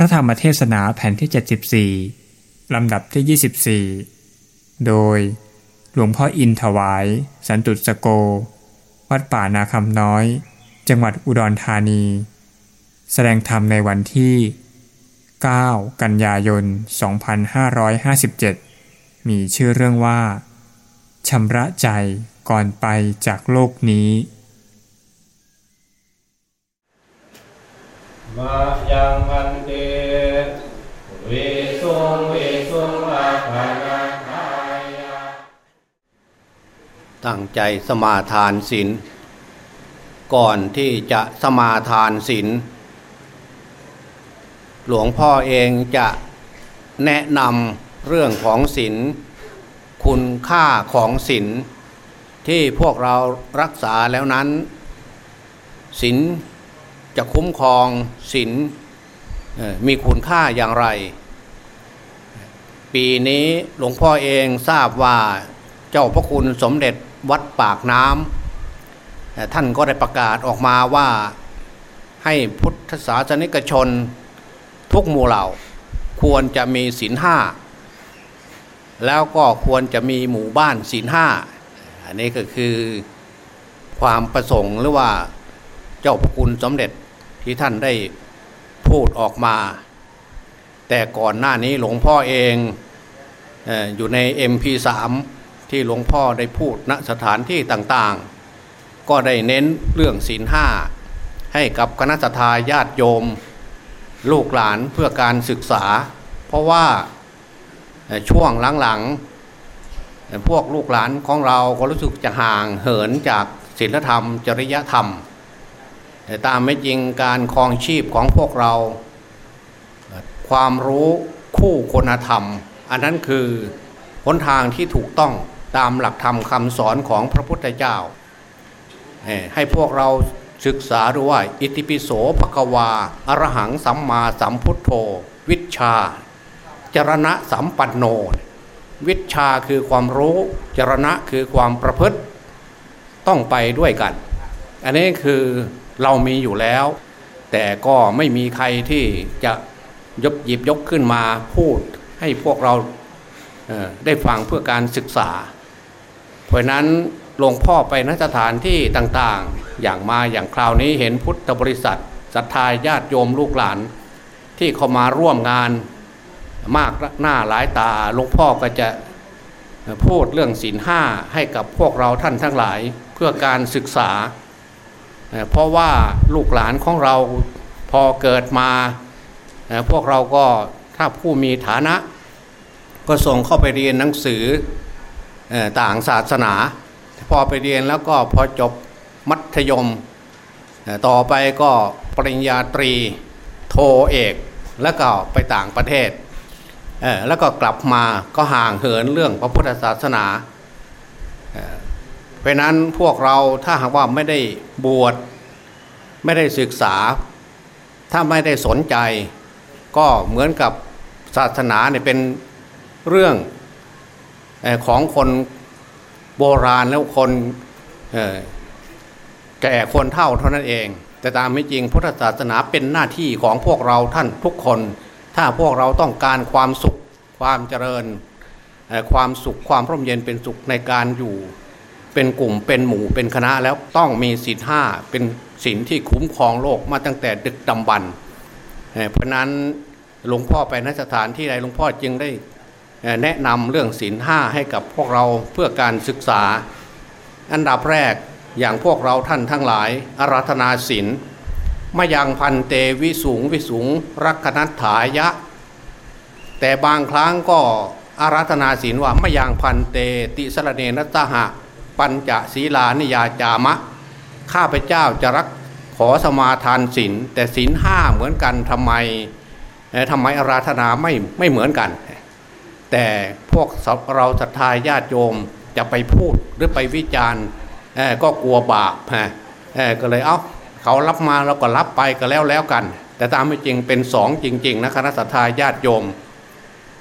พระธรรมเทศนาแผ่นที่ 74 ลำดับที่ 24 โดย หลวงพ่ออินถวาย สันตุสโก วัดป่านาคำน้อย จังหวัดอุดรธานี แสดงธรรมในวันที่ 9 กันยายน 2557 มีชื่อเรื่องว่าชำระใจก่อนไปจากโลกนี้ มายังมันเตวิสุงวิสุงอาภานาทายาตั้งใจสมาทานศีลก่อนที่จะสมาทานศีลหลวงพ่อเองจะแนะนำเรื่องของศีลคุณค่าของศีลที่พวกเรารักษาแล้วนั้นศีล จะคุ้มครองศีลมีคุณค่าอย่างไร ปีนี้หลวงพ่อเองทราบว่าเจ้าพระคุณสมเด็จวัดปากน้ำท่านก็ได้ประกาศออกมาว่าให้พุทธศาสนิกชนทุกหมู่เหล่าควรจะมีศีลห้าแล้วก็ควรจะมีหมู่บ้านศีลห้าอันนี้ก็คือความประสงค์หรือว่าเจ้าพระคุณสมเด็จ ที่ท่านได้พูดออกมา แต่ก่อนหน้านี้หลวงพ่อเองออยู่ใน MP3 ที่หลวงพ่อได้พูดณสถานที่ต่างๆ ก็ได้เน้นเรื่องศีลห้าให้กับคณะสัตยาญาติโยม ลูกหลานเพื่อการศึกษา เพราะว่าช่วงหลังๆ พวกลูกหลานของเราก็รู้สึกจะห่างเหินจากศีลธรรม จริยธรรม แต่ตามไม่จริงการครองชีพของพวกเรา ความรู้คู่คุณธรรม อันนั้นคือหนทางที่ถูกต้องตามหลักธรรมคำสอนของพระพุทธเจ้า ให้พวกเราศึกษาดูว่าอิติปิโสภควาอรหังสัมมาสัมพุทโธ วิชชาจรณะสัมปันโน วิชาคือความรู้ จรณะคือความประพฤติ ต้องไปด้วยกัน อันนี้คือ เรามีอยู่แล้ว แต่ก็ไม่มีใครที่จะยกหยิบยกขึ้นมาพูดให้พวกเราเออได้ฟังเพื่อการศึกษา เพราะนั้นหลวงพ่อไปนสถานที่ต่างๆ อย่างมาอย่างคราวนี้เห็นพุทธบริษัทศรัทธาญาติโยมลูกหลาน ที่เขามาร่วมงานมากหน้าหลายตาหลวงพ่อก็จะพูดเรื่องศีลห้าให้กับพวกเราท่านทั้งหลายเพื่อการศึกษา เพราะว่าลูกหลานของเราพอเกิดมา พวกเราก็ถ้าผู้มีฐานะ ก็ส่งเข้าไปเรียนหนังสือต่างศาสนา พอไปเรียนแล้วก็พอจบมัธยม ต่อไปก็ปริญญาตรีโทเอกแล้วก็ไปต่างประเทศแล้วก็กลับมาก็ห่างเหินเรื่องพระพุทธศาสนา ราะนั้นพวกเราถ้าหากว่าไม่ได้บวชไม่ได้ศึกษา ถ้าไม่ได้สนใจ ก็เหมือนกับศาสนาเนี่ยเป็นเรื่องอของคนโบราณแล้วคนแก่คนเท่าเท่านั้นเอง แต่ตามไม่จริงพุทธศาสนาเป็นหน้าที่ของพวกเราท่านทุกคน ถ้าพวกเราต้องการความสุขความเจริญ ความสุขความร่มเย็นเป็นสุขในการอยู่ เป็นกลุ่มเป็นหมู่เป็นคณะแล้วต้องมีศีลห้าเป็นศีลที่คุ้มครองโลกมาตั้งแต่ดึกดำบรรพ์เพราะฉะนั้นหลวงพ่อไปนสถานที่ใดหลวงพ่อจึงได้แนะนำเรื่องศีลห้าให้กับพวกเราเพื่อการศึกษา อันดับแรกอย่างพวกเราท่านทั้งหลายอาราธนาศีลมายังพันเตวิสูงวิสูงรักนัตถายะ แต่บางครั้งก็อาราธนาศีลว่าไม่ยังพันเตติสระเนนัตหะ ปัญจศีลานิยาจามะ ข้าพเจ้าจะรักขอสมาทานศีลแต่ศีลห้าเหมือนกันทำไมทำไมอาราธนาไม่ไม่เหมือนกัน แต่พวกเราศรัทธาญาติโยมจะไปพูดหรือไปวิจารณ์ก็กลัวบาปฮะก็เลยเอา้าเขารับมาเราก็รับไปก็แล้วแล้วกัน แต่ตามไม่จริงเป็นสองจริง ๆ นะคณะศรัทธาญาติโยม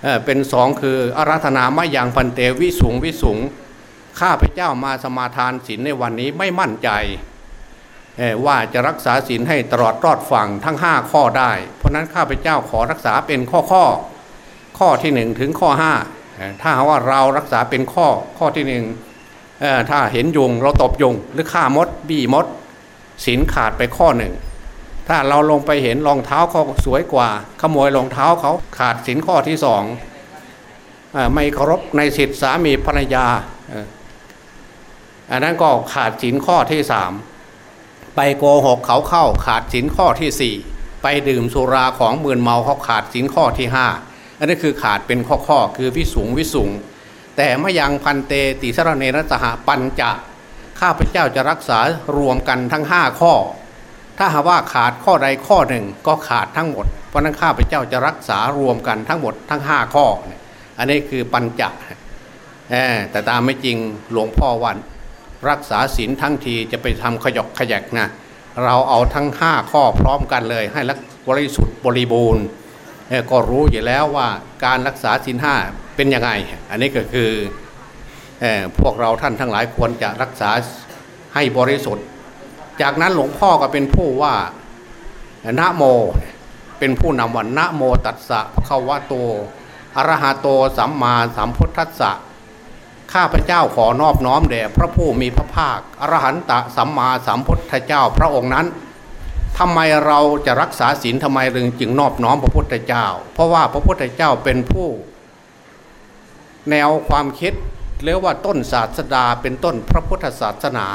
เเป็นสองคืออาราธนาไม่ยังพันเตวิสุงวิสุง ข้าพเจ้ามาสมาทานศีลในวันนี้ไม่มั่นใจว่าจะรักษาศีลให้ตลอดรอดฝั่งทั้ง 5 ข้อได้ เพราะนั้นข้าพเจ้าขอรักษาเป็นข้อข้อข้อที่ 1 ถึงข้อ 5 ถ้าว่าเรารักษาเป็นข้อข้อที่หนึ่งถ้าเห็นยุงเราตบยุง หรือฆ่ามด บี้มดศีลขาดไปข้อหนึ่งถ้าเราลงไปเห็นรองเท้าเขาสวยกว่า ขโมยรองเท้าเขาขาดศีลข้อที่สองไม่เคารพในสิทธิสามีภรรยา อันนั้นก็ขาดศีลข้อที่สามไปโกหกเขาเข้าขาดศีลข้อที่สี่ไปดื่มสุราของมืนเมาเขาขาดศีลข้อที่ห้าอันนี้คือขาดเป็นข้อข้อคือวิสุงวิสุงแต่มยังพันเตติสรเนรสหปัญจะข้าพเจ้าจะรักษารวมกันทั้งห้าข้อ ถ้าหากว่าขาดข้อใดข้อหนึ่งก็ขาดทั้งหมด เพราะนั้นข้าพเจ้าจะรักษารวมกันทั้งหมดทั้งห้าข้อ อันนี้คือปัญจะแต่ตามไม่จริงหลวงพ่อวัน รักษาศีลทั้งทีจะไปทำขยกขยักนะเราเอาทั้งห้าข้อพร้อมกันเลยให้รักบริสุทธิ์บริบูรณ์ก็รู้อยู่แล้วว่าการรักษาศีลห้าเป็นยังไง อันนี้ก็คือพวกเราท่านทั้งหลายควรจะรักษาให้บริสุทธิ์ จากนั้นหลวงพ่อก็เป็นผู้ว่านะโมเป็นผู้นำวันนะโมตัสสะพระควะโตอรหะโตสัมมาสัมพุทธัสสะ ข้าพเจ้าขอนอบน้อมแด่พระผู้มีพระภาค อรหันตะสัมมาสัมพุทธเจ้าพระองค์นั้นทำไมเราจะรักษาศีลทำไมรึงจึงนอบน้อมพระพุทธเจ้า เพราะว่าพระพุทธเจ้าเป็นผู้ แนวความคิดเรียกว่าต้นศาสดาเป็นต้นพระพุทธศาสนา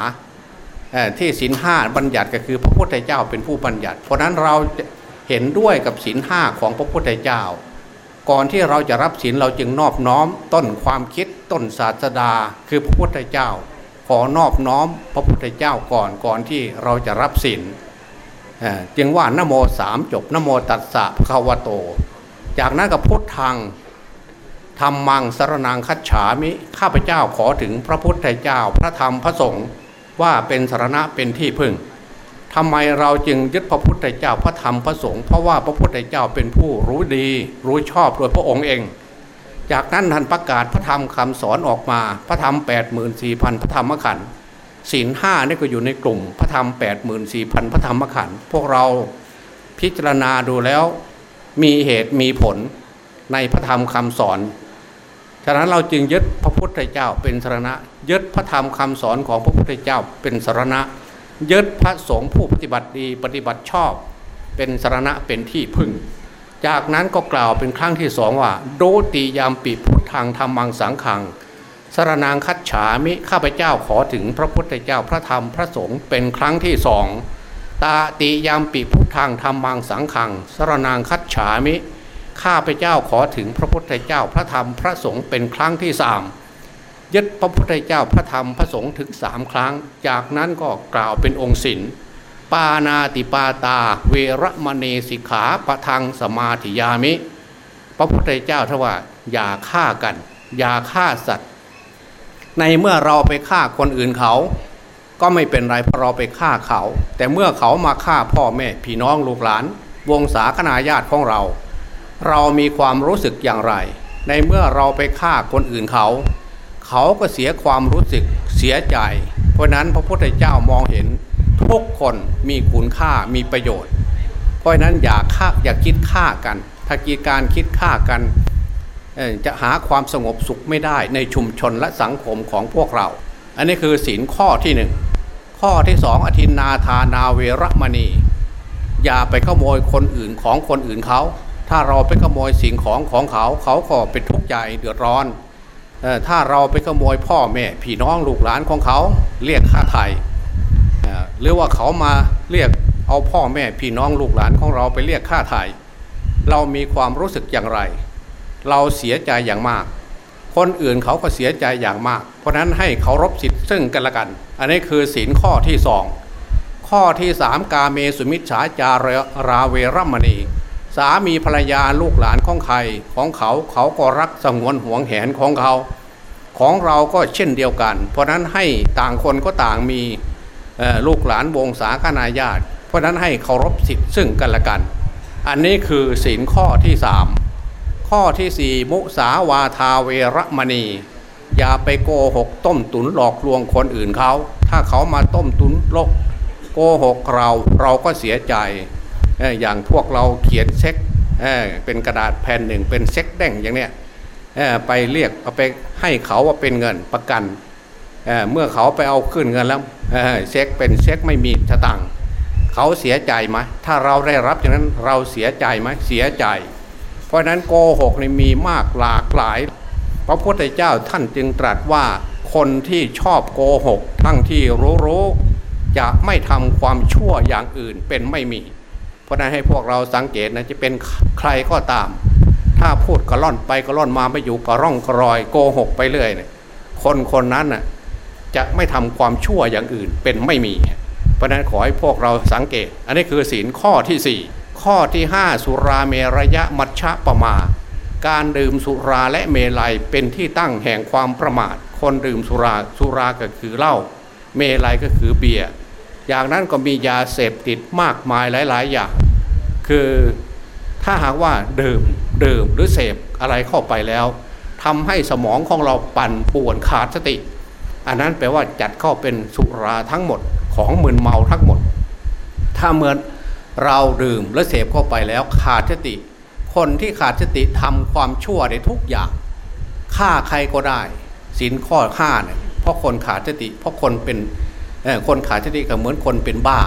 ที่ศีลห้าบัญญัติก็คือพระพุทธเจ้าเป็นผู้บัญญัติ เพราะนั้นเราเห็นด้วยกับศีลห้าของพระพุทธเจ้า ก่อนที่เราจะรับศีลเราจึงนอบน้อม ต้นความคิดต้นศาสดา คือพระพุทธเจ้า ขอนอบน้อมพระพุทธเจ้าก่อนก่อนที่เราจะรับศีลจึงว่านโมสามจบนโมตัสสะภาวโต จากนั้นก็พุทธังธรรมังสรนังคัจฉามิข้าพเจ้าขอถึงพระพุทธเจ้า พระธรรมพระสงฆ์ว่าเป็นสารณะเป็นที่พึ่ง ทำไมเราจึงยึดพระพุทธเจ้าพระธรรมพระสงฆ์เพราะว่าพระพุทธเจ้าเป็นผู้รู้ดี รู้ชอบโดยพระองค์เอง จากนั้นท่านประกาศพระธรรมคำสอนออกมา พระธรรม8 4 0 0 0พระธรรมขันธ์ศีลห้านี่ก็อยู่ในกลุ่มพระธรรม8 4 0 0 0พระธรรมขันธ์พวกเราพิจารณาดูแล้วมีเหตุมีผลในพระธรรมคำสอนฉะนั้นเราจึงยึดพระพุทธเจ้าเป็นสารณะ ยึดพระธรรมคำสอนของพระพุทธเจ้าเป็นสารณะ ยึดพระสงฆ์ผู้ปฏิบัติดีปฏิบัติชอบ เป็นสารณะเป็นที่พึ่ง จากนั้นก็กล่าวเป็นครั้งที่สองว่า โดติยามปีพุทธังธรรมังสังขังสารนางคัดฉามิข้าพเจ้าขอถึงพระพุทธเจ้าพระธรรมพระสงฆ์เป็นครั้งที่สองตาติยามปีพุทธังธรรมังสังขังสารนางคัดฉามิข้าพเจ้าขอถึงพระพุทธเจ้าพระธรรมพระสงฆ์เป็นครั้งที่สาม ยึดพระพุทธเจ้าพระธรรมพระสงฆ์ถึงสามครั้ง จากนั้นก็กล่าวเป็นองค์ศิลปานาติปาตา เวรมณีสิกขาปะทังสมาธิยามิ พระพุทธเจ้าทว่าอย่าฆ่ากัน อย่าฆ่าสัตว์ ในเมื่อเราไปฆ่าคนอื่นเขา ก็ไม่เป็นไรเพราะเราไปฆ่าเขา แต่เมื่อเขามาฆ่าพ่อแม่พี่น้องลูกหลาน วงศาคณาญาติของเรา เรามีความรู้สึกอย่างไร ในเมื่อเราไปฆ่าคนอื่นเขา เขาก็เสียความรู้สึกเสียใจ เพราะนั้นพระพุทธเจ้ามองเห็นทุกคนมีคุณค่ามีประโยชน์ เพราะนั้นอย่าฆ่าอย่าคิดฆ่ากัน ถ้ากีการคิดฆ่ากันจะหาความสงบสุขไม่ได้ในชุมชนและสังคมของพวกเรา อันนี้คือศีลข้อที่หนึ่งข้อที่สองอธินาทานาเวรมณี อย่าไปขโมยคนอื่นของคนอื่นเขา ถ้าเราไปขโมยสิ่งของของเขาเขาก็เป็นทุกข์ใจเดือดร้อน ถ้าเราไปขโมยพ่อแม่พี่น้องลูกหลานของเขาเรียกค่าไถ่หรือว่าเขามาเรียกเอาพ่อแม่พี่น้องลูกหลานของเราไปเรียกค่าไถ่เรามีความรู้สึกอย่างไร เราเสียใจอย่างมาก คนอื่นเขาก็เสียใจอย่างมาก เพราะนั้นให้เคารพสิทธิ์ซึ่งกันและกัน อันนี้คือศีลข้อที่สองข้อที่สามกาเมสุมิชฌาจาราเวรมณี สามีภรรยาลูกหลานของใครของเขาเขาก็รักสงวนห่วงแหนของเขา ของเราก็เช่นเดียวกัน เพราะนั้นให้ต่างคนก็ต่างมีลูกหลานวงศาคณาญาติ เพราะนั้นให้เคารพสิทธิ์ซึ่งกันและกัน อันนี้คือศีลข้อที่สามข้อที่สี่มุสาวาทาเวรมณี อย่าไปโกหกต้มตุนหลอกลวงคนอื่นเขา ถ้าเขามาต้มตุนลกโกหกเราเราก็เสียใจ อย่างพวกเราเขียนเช็คเป็นกระดาษแผ่นหนึ่งเป็นเช็คแดงอย่างเนี้ยไปเรียกเอาไปให้เขาว่าเป็นเงินประกันเเมื่อเขาไปเอาขึ้นเงินแล้วเช็คเป็นเช็คไม่มีสตังค์เขาเสียใจไหมถ้าเราได้รับอย่างนั้นเราเสียใจไหมเสียใจ เพราะนั้นโกหกนี่มีมากหลากหลาย พระพุทธเจ้าท่านจึงตรัสว่าคนที่ชอบโกหก ทั้งที่รู้รู้จะไม่ทำความชั่วอย่างอื่นเป็นไม่มี ราะนั้นให้พวกเราสังเกตนะจะเป็นใครก็ตาม ถ้าพูดกระล่อนไปกระล่อนมาไม่อยู่กระร่องกระรอยโกหกไปเรื่อยเนี่ยคนคนนั้นน่ะจะไม่ทำความชั่วอย่างอื่นเป็นไม่มี เพราะนั้นขอให้พวกเราสังเกต อันนี้คือศีลข้อที่ 4 ข้อที่ 5 สุราเมรยะมัชฌะปะมา การดื่มสุราและเมลัยเป็นที่ตั้งแห่งความประมาท คนดื่มสุราสุราก็คือเหล้าเมลัยก็คือเบียร์ อย่างนั้นก็มียาเสพติดมากมายหลาย ๆ อย่าง คือถ้าหากว่าดื่มดื่มหรือเสพอะไรเข้าไปแล้วทำให้สมองของเราปั่นป่วนขาดสติ อันนั้นแปลว่าจัดเข้าเป็นสุราทั้งหมดของมึนเมาทั้งหมด ถ้าเหมื่อเราดื่มและเสพเข้าไปแล้วขาดสติ คนที่ขาดสติทำความชั่วในทุกอย่างฆ่าใครก็ได้สินข้อฆ่าเนี่ยเพราะคนขาดสติ เพราะคนเป็น คนขาดสติก็เหมือนคนเป็นบ้า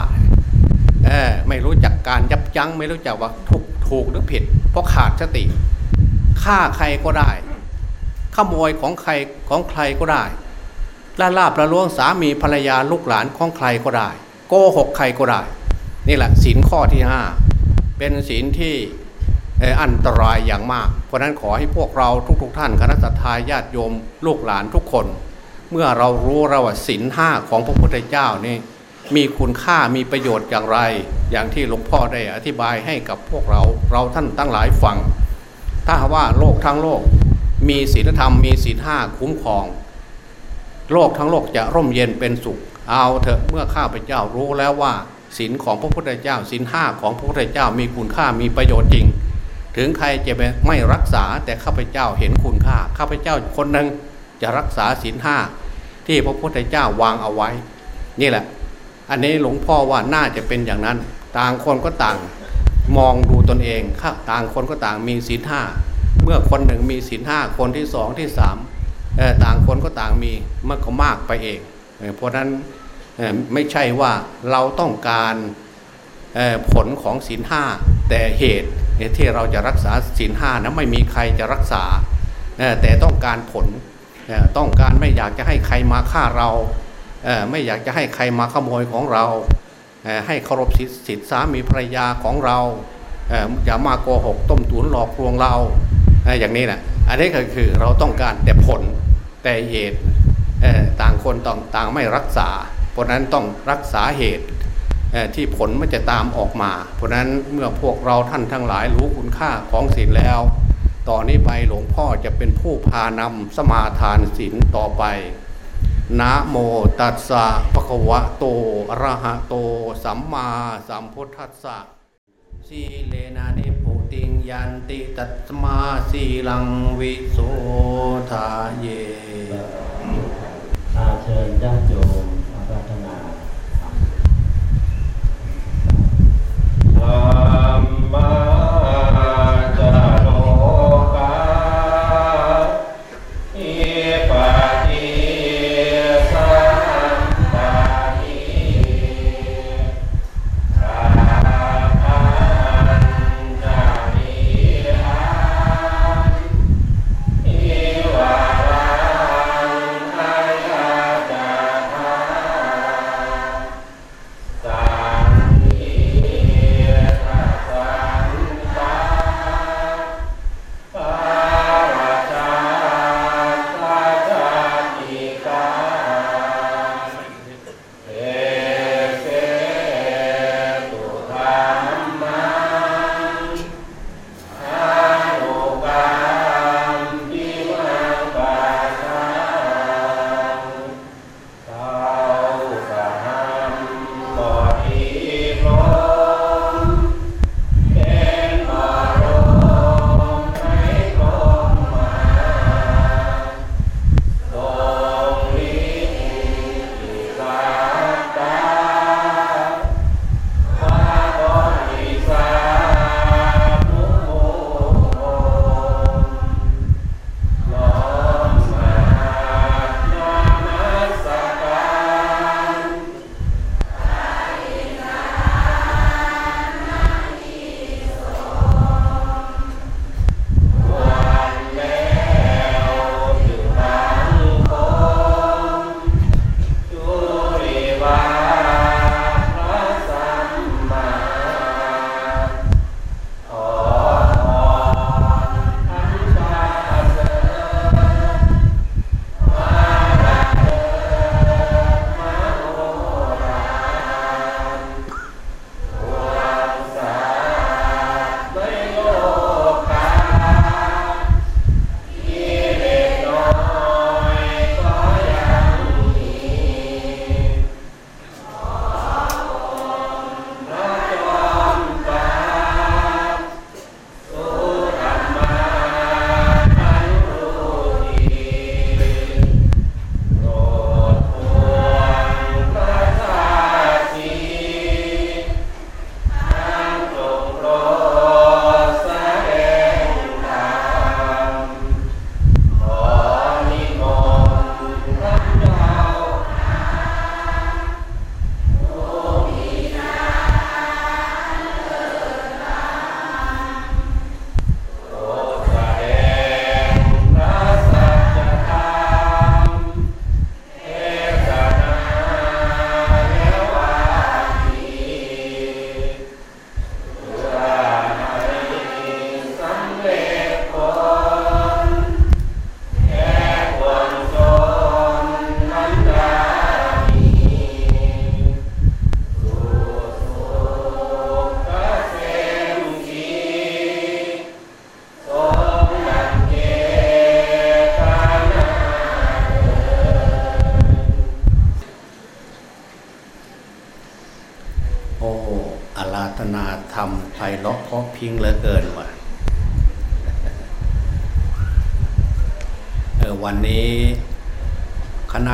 ไม่รู้จักการยับยั้งไม่รู้จักว่าถูกถูกหรือผิด เพราะขาดสติฆ่าใครก็ได้ขโมยของใครของใครก็ได้ละลาบละล้วงสามีภรรยาลูกหลานของใครก็ได้ โกหกใครก็ได้ นี่แหละศีลข้อที่ห้าเป็นศีลที่อันตรายอย่างมาก เพราะนั้นขอให้พวกเราทุกๆทท่านคณะสัตยาญาติโยมลูกหลานทุกคน เมื่อเรารู้เราว่าศีลห้าของพระพุทธเจ้านี่มีคุณค่ามีประโยชน์อย่างไร อย่างที่หลวงพ่อได้อธิบายให้กับพวกเราเราท่านตั้งหลายฟัง ถ้าว่าโลกทั้งโลก มีศีลธรรมมีศีลห้าคุ้มครอง โลกทั้งโลกจะร่มเย็นเป็นสุข เอาเถอะเมื่อข้าพเจ้ารู้แล้วว่าศีลของพระพุทธเจ้าศีลห้าของพระพุทธเจ้ามีคุณค่ามีประโยชน์จริง ถึงใครจะไม่รักษาแต่ข้าพเจ้าเห็นคุณค่าข้าพเจ้าคนหนึ่ง จะรักษาศีลห้าที่พระพุทธเจ้าวางเอาไว้ นี่แหละ อันนี้หลวงพ่อว่าน่าจะเป็นอย่างนั้น ต่างคนก็ต่างมองดูตนเองค่ะต่างคนก็ต่างมีศีลห้าเมื่อคนหนึ่งมีศีลห้าคนที่สองที่สามต่างคนก็ต่างมีมันก็มากไปเอง เพราะนั้นไม่ใช่ว่าเราต้องการผลของศีลห้าแต่เหตุที่เราจะรักษาศีลห้านะไม่มีใครจะรักษาแต่ต้องการผล ต้องการไม่อยากจะให้ใครมาฆ่าเราไม่อยากจะให้ใครมาขโมยของเรา ให้เคารพสิทธิสามีภรรยาของเราอย่ามาโกหกต้มตุ๋นหลอกลวงเราอย่างนี้นะอันนี้ก็คือเราต้องการแต่ผลแต่เหตุต่างคนต้องต่างไม่รักษา เพราะนั้นต้องรักษาเหตุที่ผลมันจะตามออกมา เพราะนั้นเมื่อพวกเราท่านทั้งหลายรู้คุณค่าของศีลแล้ว ต่อนนี้ไปหลวงพ่อจะเป็นผู้พานำสมาทานศีลต่อไป นะโมตัสสะภะคะวะโตอะระหะโต สัมมาสัมพุทธัสสะสีเลนะนิพุติงยันติตัตมาสีลังวิโสทาเยอาเชิญญาติโยมอาราธนาธรรมพิ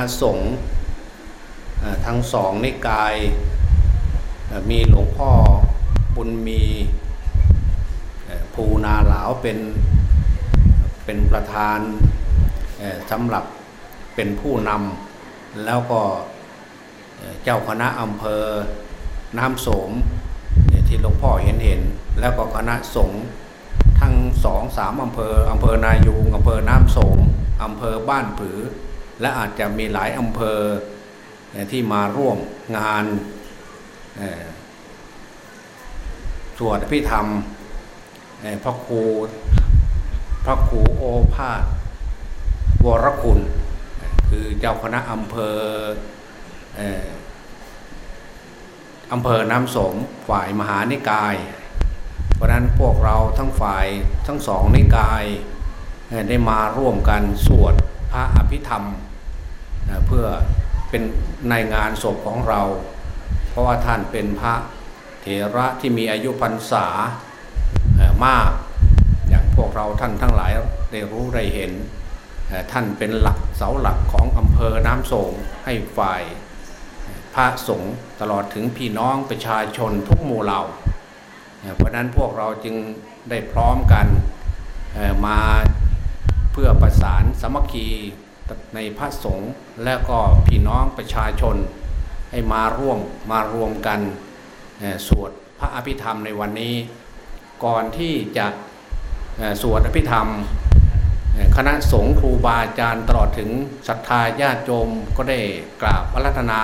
ณะสงฆ์ทั้งสองนิกายมีหลวงพ่อบุญมีภูนาหลาวเป็นเป็นประธานสำหรับเป็นผู้นำแล้วก็เจ้าคณะอำเภอน้ำโสมที่หลวงพ่อเห็นเห็น แล้วก็คณะสงฆ์ทั้งสองสามอำเภออำเภอนายูงอำเภอน้ำโสมอำเภอบ้านผือ และอาจจะมีหลายอำเภอที่มาร่วมงานสวดอภิธรรมพระครูพระครูโอภาสวรคุณ คือเจ้าคณะอำเภออำเภอน้ำสมฝ่ายมหานิกาย เพราะนั้นพวกเราทั้งฝ่ายทั้งสองนิกายได้มาร่วมกันสวดพระอภิธรรม เพื่อเป็นในงานศพของเรา เพราะว่าท่านเป็นพระเถระที่มีอายุพรรษามาก อย่างพวกเราท่านทั้งหลายได้รู้ได้เห็น ท่านเป็นหลักเสาหลักของอำเภอน้ำโสงให้ฝ่ายพระสงฆ์ตลอดถึงพี่น้องประชาชนทุกหมู่เหล่า เพราะนั้นพวกเราจึงได้พร้อมกันมาเพื่อประสานสมัคคี ในพระสงฆ์และก็พี่น้องประชาชน ให้มาร่วมมารวมกันสวดพระอภิธรรมในวันนี้ ก่อนที่จะสวดอภิธรรม คณะสงฆ์ครูบาอาจารย์ตลอดถึงศรัทธาญาติโยมก็ได้กราบพระรัตนา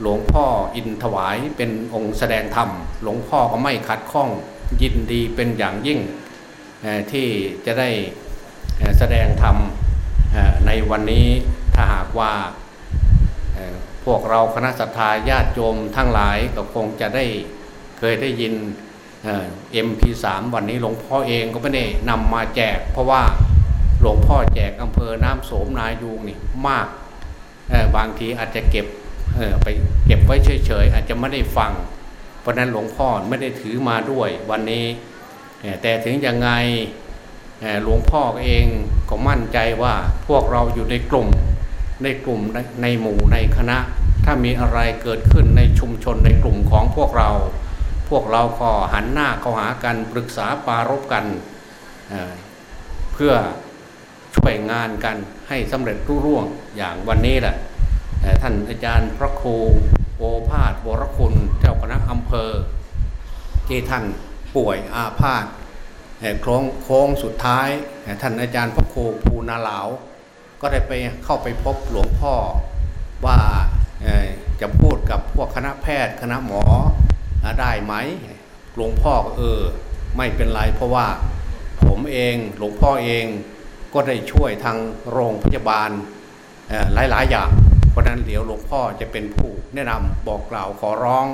หลวงพ่ออินถวายเป็นองค์แสดงธรรม หลวงพ่อก็ไม่ขัดข้องยินดีเป็นอย่างยิ่งที่จะได้แสดงธรรม ในวันนี้ถ้าหากว่าพวกเราคณะศรัทธาญาติโยมทั้งหลายก็คงจะได้เคยได้ยินเอ็มพีสามวันนี้หลวงพ่อเองก็ไม่ได้นำมาแจก เพราะว่าหลวงพ่อแจกอำเภอน้ำโสมนายูงนี่มากบางทีอาจจะเก็บไปเก็บไว้เฉยๆอาจจะไม่ได้ฟัง เพราะนั้นหลวงพ่อไม่ได้ถือมาด้วยวันนี้แต่ถึงยังไง หลวงพ่อเองก็มั่นใจว่าพวกเราอยู่ในกลุ่มในกลุ่มในในหมู่ในคณะ ถ้ามีอะไรเกิดขึ้นในชุมชนในกลุ่มของพวกเรา พวกเราก็หันหน้าเข้าหากันปรึกษาปรารบกันเเพื่อช่วยงานกันให้สำเร็จรุ่ร่วงอย่างวันนี้แหละท่านอาจารย์พระครูโอภาสวรคุณเจ้าคณะอำเภอที่ท่านป่วยอาพาธ โค้งโค้งสุดท้าย ท่านอาจารย์พระคภูนาหลาว ก็ได้ไปเข้าไปพบหลวงพ่อว่าจะพูดกับพวกคณะแพทย์คณะหมอได้ไหมหลวงพ่อเออไม่เป็นไรเพราะว่าผมเองหลวงพ่อเองก็ได้ช่วยทางโรงพยาบาลเอ่อหลายๆ อย่าง เพราะนั้นเดี๋ยวหลวงพ่อจะเป็นผู้แนะนำบอกกล่าวขอร้อง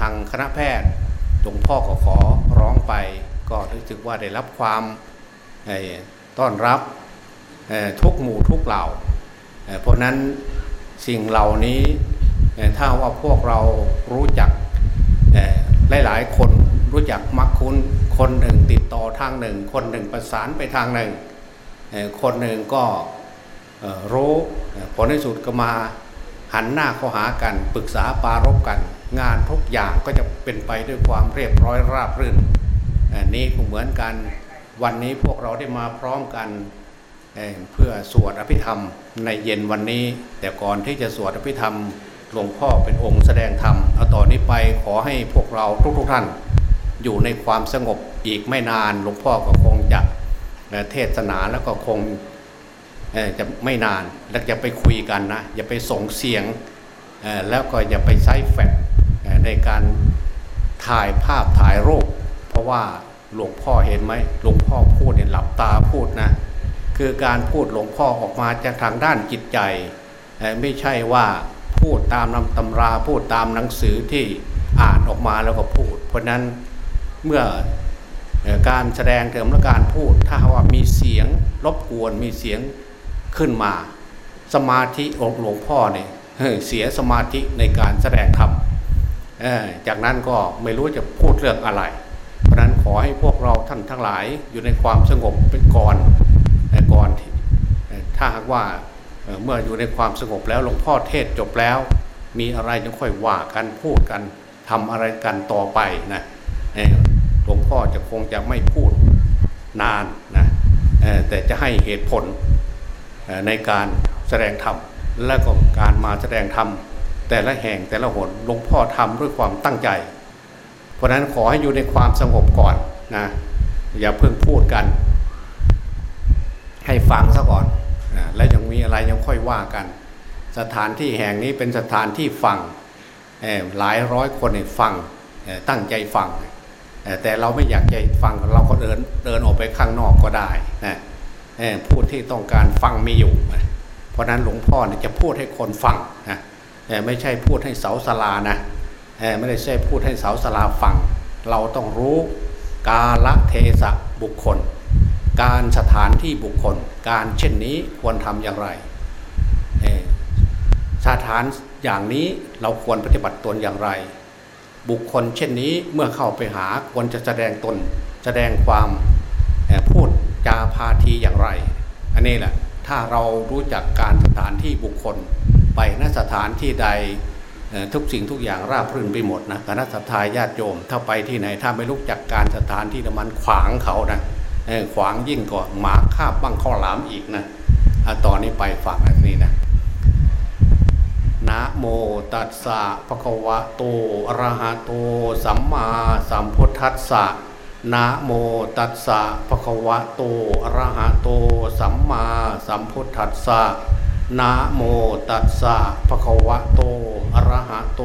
ทางคณะแพทย์หลวงพ่อก็ขอร้องไป ก็รู้สึกว่าได้รับความต้อนรับทุกหมู่ทุกเหล่า เพราะนั้นสิ่งเหล่านี้ถ้าว่าพวกเรารู้จักหลายๆคนรู้จักมักคุ้นคนหนึ่งติดต่อทางหนึ่ง คนหนึ่งประสานไปทางหนึ่ง คนหนึ่งก็รู้ผลในสุดก็มาหันหน้าเข้าหากันปรึกษาปรารบกัน งานทุกอย่างก็จะเป็นไปด้วยความเรียบร้อยราบรื่น นี่ก็เหมือนกันวันนี้พวกเราได้มาพร้อมกันเเพื่อสวดอภิธรรมในเย็นวันนี้ แต่ก่อนที่จะสวดอภิธรรมหลวงพ่อเป็นองค์แสดงธรรมเอาต่อนนี้ไปขอให้พวกเราทุกๆทท่าน อยู่ในความสงบอีกไม่นานหลวงพ่อก็คงจะเทศนาแล้วก็คงจะไม่นานแล้วจะไปคุยกันนะอย่าไปส่งเสียงแล้วก็อย่าไปใช้แฟลชในการถ่ายภาพถ่ายรูป เพราะว่าหลวงพ่อเห็นไหมหลวงพ่อพูดเนี่ยหลับตาพูดนะ คือการพูดหลวงพ่อออกมาจากทางด้านจิตใจ ไม่ใช่ว่าพูดตามนำตำราพูดตามหนังสือที่อ่านออกมาแล้วก็พูด เพราะนั้นเมื่อการแสดงเถิมและการพูด ถ้าว่ามีเสียงรบกวนมีเสียงขึ้นมา สมาธิองหลวงพ่อเนี่ยเสียสมาธิในการแสดงธรรมจากนั้นก็ไม่รู้จะพูดเรื่องอะไร ราะนั้นขอให้พวกเราท่านทั้งหลายอยู่ในความสงบเป็นก่อนก่อนถ้าหากว่าเมื่ออยู่ในความสงบแล้วหลวงพ่อเทศจบแล้ว มีอะไรจะค่อยว่ากันพูดกันทำอะไรกันต่อไปนะหลวงพ่อจะคงจะไม่พูดนานนะแต่จะให้เหตุผลในการแสดงธรรมและก็การมาแสดงธรรมแต่ละแห่งแต่ละหนหลวงพ่อทำด้วยความตั้งใจ ราะนั้นขอให้อยู่ในความสงบก่อนนะอย่าเพิ่งพูดกัน ให้ฟังซะก่อนนะและยังมีอะไรยังค่อยว่ากัน สถานที่แห่งนี้เป็นสถานที่ฟังหลายร้อยคนฟังตั้งใจฟัง แต่เราไม่อยากใจฟังเราก็เดินเดินออกไปข้างนอกก็ได้นะพูดที่ต้องการฟังมีอยู่ เพราะนั้นหลวงพ่อจะพูดให้คนฟังนะไม่ใช่พูดให้เสาสลานะ ไม่ได้ใช่พูดให้สาวสลาฟัง เราต้องรู้กาละเทศะบุคคล การสถานที่บุคคล การเช่นนี้ควรทำอย่างไรสถานอย่างนี้เราควรปฏิบัติตนอย่างไร บุคคลเช่นนี้เมื่อเข้าไปหาควรจะแสดงตน แสดงความพูดจาพาทีอย่างไร อันนี้แหละถ้าเรารู้จักการสถานที่บุคคล ไปณสถานที่ใด ทุกสิ่งทุกอย่างราบรื่นไปหมดนะคณะสัตยาญาติโยม ถ้าไปที่ไหนถ้าไม่รู้จักการสถานที่มันขวางเขานะขวางยิ่งกว่าหมาคาบบ้างข้อหลามอีกนะตอนนี้ไปฝั่งนี้นะนะโมตัสสะภะคะวะโตอะระหะโต สัมมาสัมพุทธัสสะนะโมตัสสะภะคะวะโตอะระหะโต สัมมาสัมพุทธัสสะ นะโมตัสสะภะคะวะโตอะระหะโต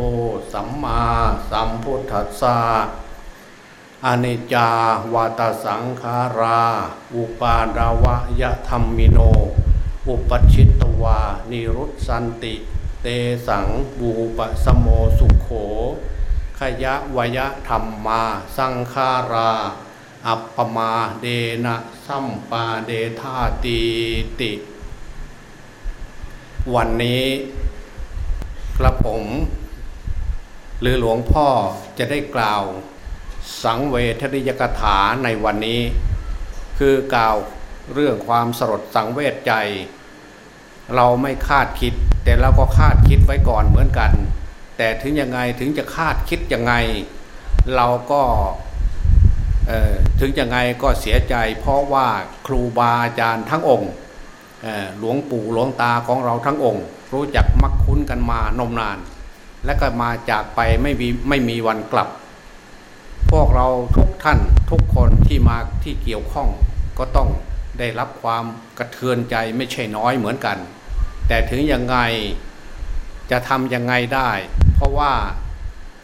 สัมมาสัมพุทธัสสะอเนจาวาตาสังขารา อุปาดาวะยะธรรมิโน อุปชิตตวา นิรุตสันติ เตสังบูปสโมสุขโข ขยะวยะธรรมมา สังขารา อัปปมาเดนะสัมปาเดธาตีติ วันนี้กระผม หรือหลวงพ่อจะได้กล่าว สังเวทนิยกถาในวันนี้ คือกล่าวเรื่องความสลดสังเวชใจ เราไม่คาดคิด แต่เราก็คาดคิดไว้ก่อนเหมือนกัน แต่ถึงยังไงถึงจะคาดคิดยังไง เราก็ถึงยังไงก็เสียใจ เพราะว่าครูบาอาจารย์ทั้งองค์ หลวงปู่หลวงตาของเราทั้งองค์ รู้จักมักคุ้นกันมานมนาน และก็มาจากไปไม่มีไม่มีวันกลับ พวกเราทุกท่านทุกคนที่มาที่เกี่ยวข้องก็ต้องได้รับความกระเทือนใจไม่ใช่น้อยเหมือนกัน แต่ถึงยังไงจะทำยังไงได้ เพราะว่า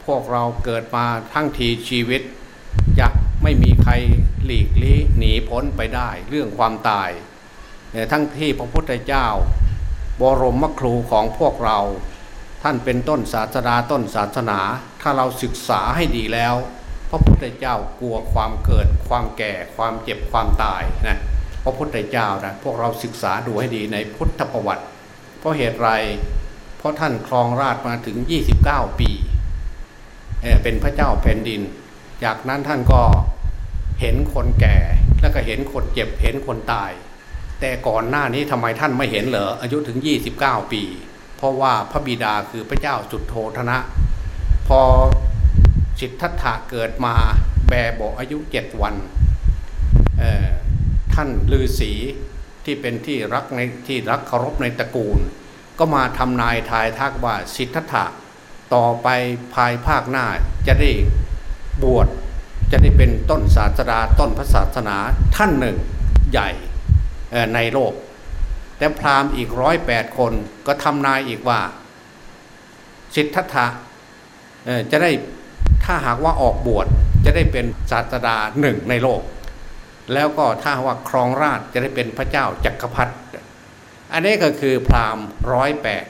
พวกเราเกิดมาทั้งทีชีวิต จะไม่มีใครหลีกลี่หนีพ้นไปได้ เรื่องความตาย ทั้งที่พระพุทธเจ้า บรมครูของพวกเรา ท่านเป็นต้นศาสนาต้นศาสนา ถ้าเราศึกษาให้ดีแล้ว พระพุทธเจ้ากลัวความเกิด ความแก่ความเจ็บความตายนะพระพุทธเจ้านะพวกเราศึกษาดูให้ดีในพุทธประวัติ เพราะเหตุไร เพราะท่านครองราชมาถึง 29 ปีเเป็นพระเจ้าแผ่นดิน จากนั้นท่านก็เห็นคนแก่แล้วก็เห็นคนเจ็บเห็นคนตาย แต่ก่อนหน้านี้ทำไมท่านไม่เห็นเหรออายุถึง 29 ปี เพราะว่าพระบิดาคือพระเจ้าสุดโทธนะ พอสิทธัตถะเกิดมาแบเบาอายุเจ็ดวันท่านลือศีที่เป็นที่รักในที่รักเคารพในตระกูล ก็มาทำนายทายทักว่าสิทธัตถะต่อไปภายภาคหน้าจะได้บวชจะได้เป็นต้นศาสดาต้นพระศาสนาท่านหนึ่งใหญ่ ในโลก แต่พราหมณ์อีกร้อยแปดคนก็ทำนายอีกว่า สิทธัตถะจะได้ถ้าหากว่าออกบวชจะได้เป็นศาสดาหนึ่งในโลก แล้วก็ถ้าว่าครองราชจะได้เป็นพระเจ้าจักรพรรดิอันนี้ก็คือพราหมณ์ร้อยแปด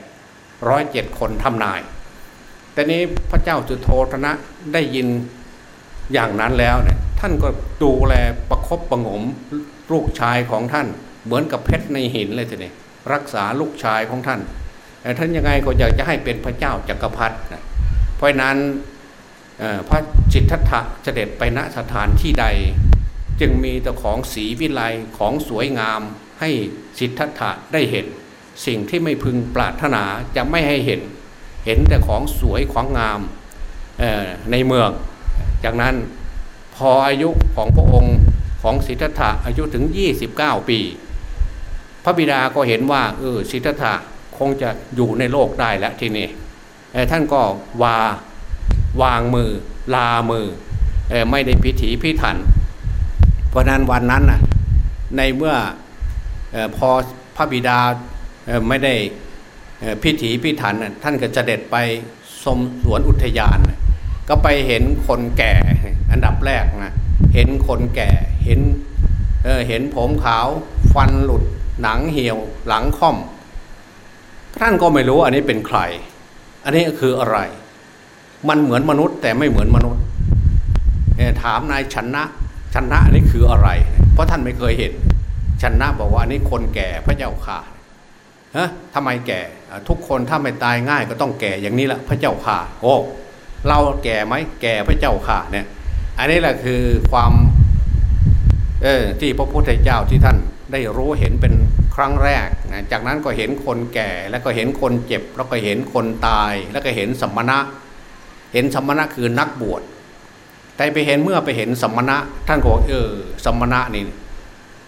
ร้อยเจ็ดคนทำนาย แต่นี้พระเจ้าจุโธธนะได้ยินอย่างนั้นแล้วเนี่ยท่านก็ดูแลประครบประงมลูกชายของท่าน เหมือนกับเพชรในหินเลยทีนี้รักษาลูกชายของท่านแต่ท่านยังไงก็อยากจะให้เป็นพระเจ้าจักรพรรดิเพราะนั้นพระจิตทัตถะเสด็จไปณสถานที่ใด จึงมีแต่ของสีวิไลของสวยงามให้สิทธัตถะได้เห็น สิ่งที่ไม่พึงปรารถนาจะไม่ให้เห็น เห็นแต่ของสวยของงามในเมือง จากนั้นพออายุของพระองค์ของสิทธัตถะอายุถึง 29 ปี พระบิดาก็เห็นว่าเออสิทธัตถะคงจะอยู่ในโลกได้แล้วทีนี้ท่านก็วาวางมือ ลามือไม่ได้พิถีพิถัน เพราะนั้นวันนั้นน่ะในเมื่อพอพระบิดาไม่ได้พิถีพิถันท่านก็จะเด็ดไปสมสวนอุทยาน ก็ไปเห็นคนแก่อันดับแรกนะเห็นคนแก่เห็นเเห็นผมขาวฟันหลุด หนังเหี่ยวหลังค่อม ท่านก็ไม่รู้อันนี้เป็นใคร อันนี้คืออะไร มันเหมือนมนุษย์ แต่ไม่เหมือนมนุษย์ถามนายชนะชนะอันนี้คืออะไร เพราะท่านไม่เคยเห็นชนะบอกว่าอันนี้คนแก่พระเจ้าค่ะฮะทำไมแก่ทุกคนถ้าไม่ตายง่ายก็ต้องแก่อย่างนี้แหละพระเจ้าค่ะโอ้เราแก่ไหมแก่พระเจ้าค่ะเนี่ย อันนี้แหละคือความเออที่พระพุทธเจ้าที่ท่าน ได้รู้เห็นเป็นครั้งแรกนะจากนั้นก็เห็นคนแก่แล้วก็เห็นคนเจ็บ แล้วก็เห็นคนตาย แล้วก็เห็นสัมมณะ เห็นสัมมณะคือนักบวชแต่ไปเห็นเมื่อไปเห็นสัมมณะ ท่านก็บอกเออสัมมณะนี่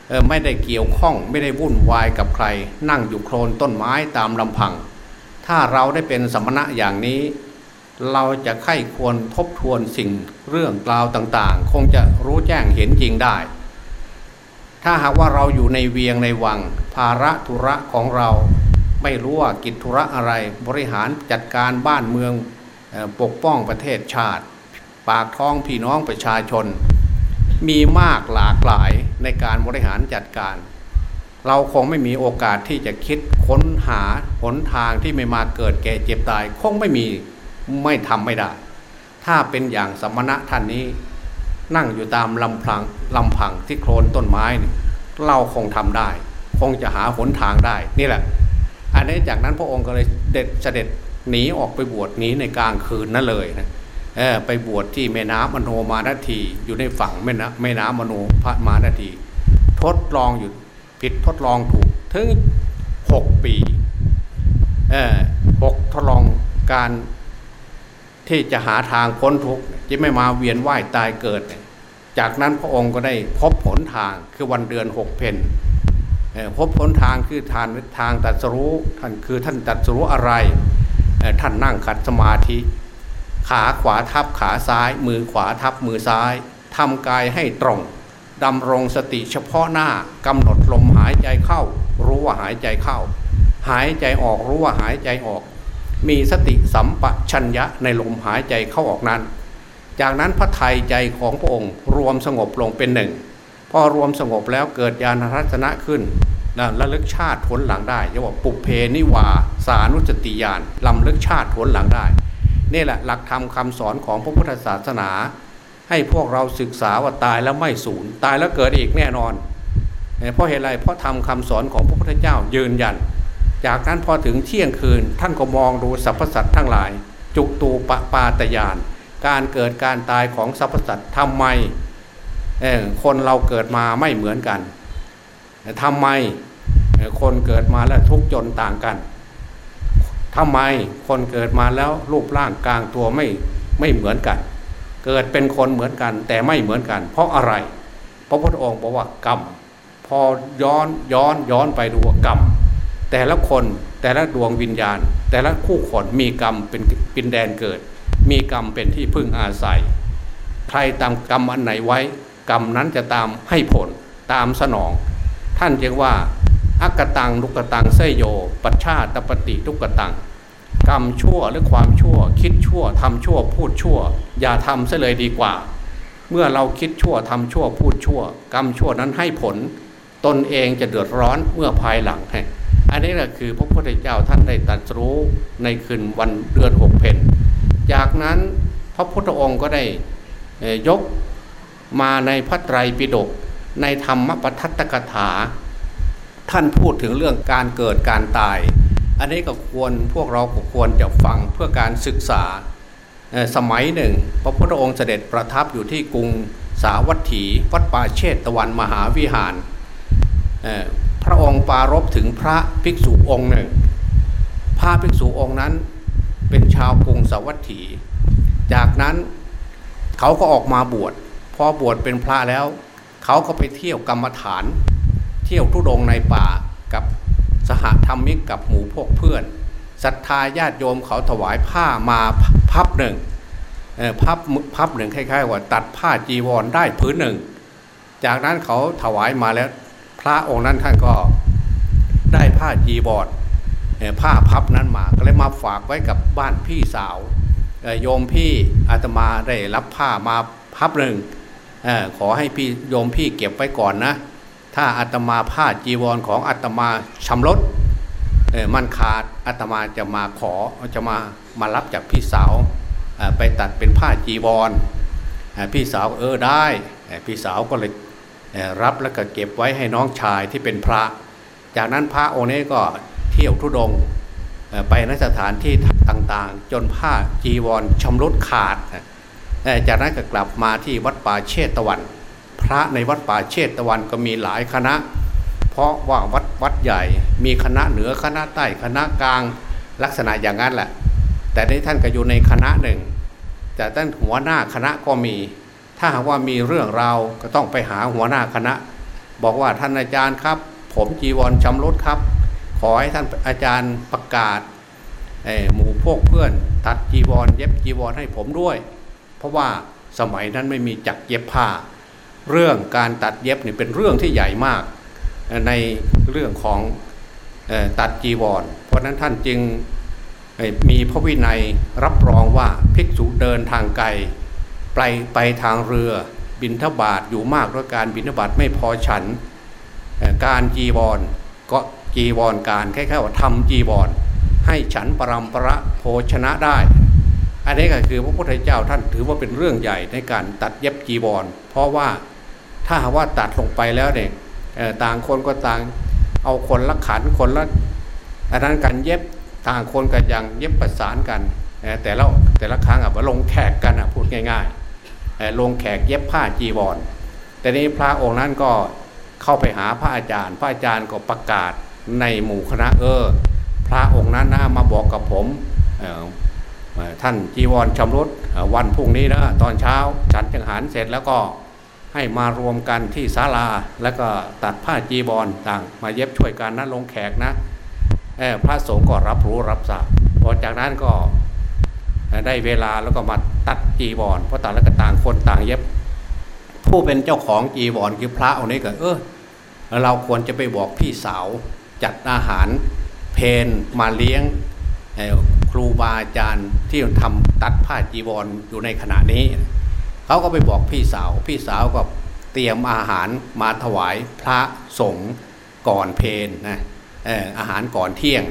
เออไม่ได้เกี่ยวข้องไม่ได้วุ่นวายกับใคร นั่งอยู่โคลนต้นไม้ตามลำพัง ถ้าเราได้เป็นสัมมณะอย่างนี้ เราจะไข้ควรทบทวนสิ่งเรื่องกล่าวต่างๆ คงจะรู้แจ้งเห็นจริงได้ ถ้าหากว่าเราอยู่ในเวียงในวัง ภาระธุระของเราไม่รู้ว่ากิจธุระอะไร บริหารจัดการบ้านเมืองปกป้องประเทศชาติ ปากท้องพี่น้องประชาชน มีมากหลากหลายในการบริหารจัดการ เราคงไม่มีโอกาสที่จะคิดค้นหาหนทางที่ไม่มาเกิดแก่เจ็บตาย คงไม่มีไม่ทำไม่ได้ ถ้าเป็นอย่างสมณะท่านนี้ นั่งอยู่ตามลำพังลำพังที่โคลนต้นไม้นี่เราคงทำได้ คงจะหาหนทางได้นี่แหละ อันนี้จากนั้นพระองค์ก็เลยเด็ดเสด็จหนีออกไปบวชหนีในกลางคืนนั่นเลยนะไปบวชที่แม่น้ำมโนมานาทีอยู่ในฝั่งแม่น้ำแม่น้ำมโนพระมานาทีทดลองอยู่ผิดทดลองถูกถึงหกปีหกทดลองการ ที่จะหาทางพ้นทุกข์จะไม่มาเวียนว่ายตายเกิด จากนั้นพระองค์ก็ได้พบผลทางคือวันเดือนหกเพนพบผลทางคือทางทางตัดสู้ท่านคือท่านตัดสู้อะไร ท่านนั่งขัดสมาธิ ขาขวาทับขาซ้าย มือขวาทับมือซ้ายทำกายให้ตรงดำรงสติเฉพาะหน้ากำหนดลมหายใจเข้า รู้ว่าหายใจเข้า หายใจออกรู้ว่าหายใจออก มีสติสัมปชัญญะในลมหายใจเข้าออกนั้น จากนั้นพระไทยใจของพระองค์รวมสงบลงเป็นหนึ่ง พอรวมสงบแล้วเกิดญาณรัตนะขึ้นนะระลึกชาติผลหลังได้เรียกว่าปุเพนิวา สานุสติญาณลำลึกชาติผลหลังได้ นี่แหละหลักธรรมคาสอนของพระพุทธศาสนา ให้พวกเราศึกษาว่าตายแล้วไม่สูญตายแล้วเกิดอีกแน่นอน เพราะเหตุไรเพราะทำคำสอนของพระพุทธเจ้ายืนยัน จากนั้นพอถึงเที่ยงคืนท่านก็มองดูสรรพสัตว์ทั้งหลาย จุกตูปปาตยาน การเกิดการตายของสรรพสัตว์ทำไมคนเราเกิดมาไม่เหมือนกันทำไมคนเกิดมาแล้วทุกจนต่างกันทำไมคนเกิดมาแล้วรูปร่างกลางตัวไม่ไม่เหมือนกัน เกิดเป็นคนเหมือนกันแต่ไม่เหมือนกัน เพราะอะไรพระพุทธองค์บอกว่ากรรม พอย้อนย้อนย้อนไปดูว่ากรรม แต่ละคนแต่ละดวงวิญญาณ แต่ละคู่คนมีกรรมเป็นปินแดนเกิด มีกรรมเป็นที่พึ่งอาศัย ใครตามกรรมอันไหนไว้ กรรมนั้นจะตามให้ผลตามสนอง ท่านจึงว่าอักตังลุกตังเสยโย ปัชชาตปฏิทุกตังกรรมชั่วหรือความชั่ว คิดชั่วทำชั่วพูดชั่ว อย่าทำซะเลยดีกว่า เมื่อเราคิดชั่วทำชั่วพูดชั่ว กรรมชั่วนั้นให้ผล ตนเองจะเดือดร้อนเมื่อภายหลังอันนี้แหละคือพระพุทธเจ้าท่านได้ตรัสรู้ในคืนวันเดือนหกเพนจากนั้นพระพุทธองค์ก็ได้ยกมาในพระไตรปิฎกในธรรมปทัตตกถา ท่านพูดถึงเรื่องการเกิดการตาย อันนี้ก็ควรพวกเราควรจะฟังเพื่อการศึกษาสมัยหนึ่ง พระพุทธองค์เสด็จประทับอยู่ที่กรุงสาวัตถี วัดป่าเชตตะวันมหาวิหาร พระองค์ปารบถึงพระภิกษุองค์หนึ่ง พระภิกษุองค์นั้นเป็นชาวกรุงสาวัตถี จากนั้นเขาก็ออกมาบวช พอบวชเป็นพระแล้ว เขาก็ไปเที่ยวกรรมฐาน เที่ยวทุดงในป่ากับสหธรรมิกกับหมู่พวกเพื่อนศรัทธาญาติโยมเขาถวายผ้ามาพับหนึ่งพับพับหนึ่งคล้ายๆว่าตัดผ้าจีวรได้พื้นหนึ่ง จากนั้นเขาถวายมาแล้ว พระองค์นั้นท่านก็ได้ผ้าจีวรผ้าพับนั้นมาก็เลยมาฝากไว้กับบ้านพี่สาวโยมพี่อาตมาได้รับผ้ามาพับหนึ่งอขอให้พี่โยมพี่เก็บไว้ก่อนนะ ถ้าอาตมาผ้าจีวรของอาตมาชำรดมันขาดอาตมาจะมาขอจะมามารับจากพี่สาวไปตัดเป็นผ้าจีวรพี่สาวเออได้พี่สาวก็เลย รับแล้วก็เก็บไว้ให้น้องชายที่เป็นพระ จากนั้นพระองค์นี้ก็เที่ยวทุดงไปนสถานที่ต่างๆ จนผ้าจีวรชำรุดขาด จากนั้นก็กลับมาที่วัดป่าเชตตะวัน พระในวัดป่าเชตตะวันก็มีหลายคณะ เพราะว่าวัดวัดใหญ่มีคณะเหนือคณะใต้คณะกลางลักษณะอย่างนั้นแหละ แต่ในท่านก็อยู่ในคณะหนึ่ง แต่ท่านหัวหน้าคณะก็มี ถ้าหากว่ามีเรื่องราวก็ต้องไปหาหัวหน้าคณะ บอกว่าท่านอาจารย์ครับ ผมจีวรชำรุดครับ ขอให้ท่านอาจารย์ประกาศหมู่พวกเพื่อน ตัดจีวร เย็บจีวรให้ผมด้วย เพราะว่าสมัยนั้นไม่มีจักเย็บผ้า เรื่องการตัดเย็บนี่เป็นเรื่องที่ใหญ่มากในเรื่องของตัดจีวร เพราะนั้นท่านจึงมีพระวินัยรับรองว่าภิกษุเดินทางไกล ไปไปทางเรือบินทบาทอยู่มากด้วยการบินทบาทไม่พอฉัน การจีวรก็จีวรการแคล้ายๆว่าทำจีวรให้ฉันปรำประโภชนะได้ อันนี้ก็คือพระพุทธเจ้าท่านถือว่าเป็นเรื่องใหญ่ในการตัดเย็บจีวรเพราะว่าถ้าว่าตัดลงไปแล้วเนี่ยต่างคนก็ต่างเอาคนละขันคนละอันนั้นการเย็บต่างคนกันยังเย็บประสานกันแต่ละแต่ละครั้งอะลงแขกกันอะพูดง่าย ๆ ลงแขกเย็บผ้าจีวร แต่นี้พระองค์นั้นก็เข้าไปหาพระอาจารย์ พระอาจารย์ก็ประกาศในหมู่คณะเออ พระองค์นั้นนะมาบอกกับผมท่านจีวรชำรุดวันพรุ่งนี้นะตอนเช้าฉันจังหันเสร็จแล้วก็ให้มารวมกันที่ศาลาแล้วก็ตัดผ้าจีวรต่าง มาเย็บช่วยกันนะลงแขกนะพระสงฆ์ก็รับรู้รับทราบพอจากนั้นก็ ได้เวลาแล้วก็มาตัดจีวรเพราะต่างแล้วก็ต่างคนต่างเย็บ ผู้เป็นเจ้าของจีวรคือพระองค์นี้ก็เออเราควรจะไปบอกพี่สาวจัดอาหารเพนมาเลี้ยงครูบาอาจารย์ที่ทำตัดผ้าจีวรออยู่ในขณะนี้ เขาก็ไปบอกพี่สาว พี่สาวก็เตรียมอาหารมาถวายพระสงฆ์ก่อนเพนนะอาหารก่อนเที่ยง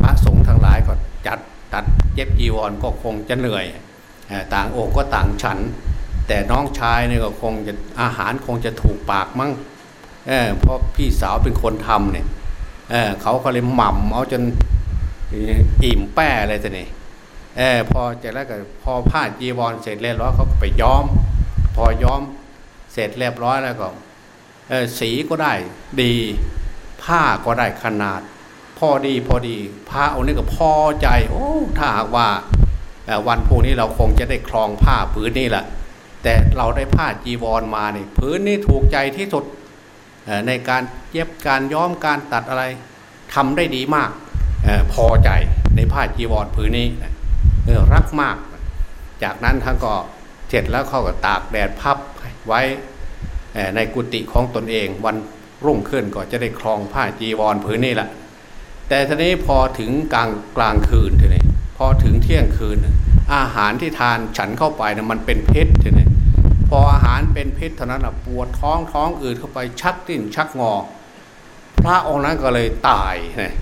พระสงฆ์ทั้งหลายก็จัด ตัดเย็บจีวรก็คงจะเหนื่อยต่างอกก็ต่างฉัน แต่น้องชายเนี่ยก็คงจะอาหารคงจะถูกปากมั้งเเพราะพี่สาวเป็นคนทำเนี่ยเเขาก็เลยหม่ำเอาจนอิ่มแป้เลยทีนี้เอพอจะแล้วก็พอผ้าจีวรเสร็จเรียบร้อยเขาก็ไปย้อม พอย้อมเสร็จเรียบร้อยแล้วก็สีก็ได้ดีผ้าก็ได้ขนาด พอดีพอดีผ้าเอานี่ก็พอใจ โอ้ถ้าหากว่าวันพวกนี้เราคงจะได้คลองผ้าผืนนี้แหละแต่เราได้ผ้าจีวรมาเนี่ยผืนนี้ถูกใจที่สุดในการเย็บการย้อมการตัดอะไรทำได้ดีมากอพอใจในผ้าจีวรผืนนี้รักมาก จากนั้นท่านก็เสร็จแล้วเขาก็ตากแดดพับไว้ในกุฏิของตนเองวันรุ่งขึ้นก็จะได้คลองผ้าจีวรผืนนี้แหละ แต่ทีนี้พอถึงกลางกลางคืนทีนี้พอถึงเที่ยงคืน อาหารที่ทานฉันเข้าไปนะมันเป็นเพชรทีนี้พออาหารเป็นพิษเท่านั้นปวดท้องท้องอืดเข้าไปชักติ้นชักงอ พระองค์นั้นก็เลยตายนะ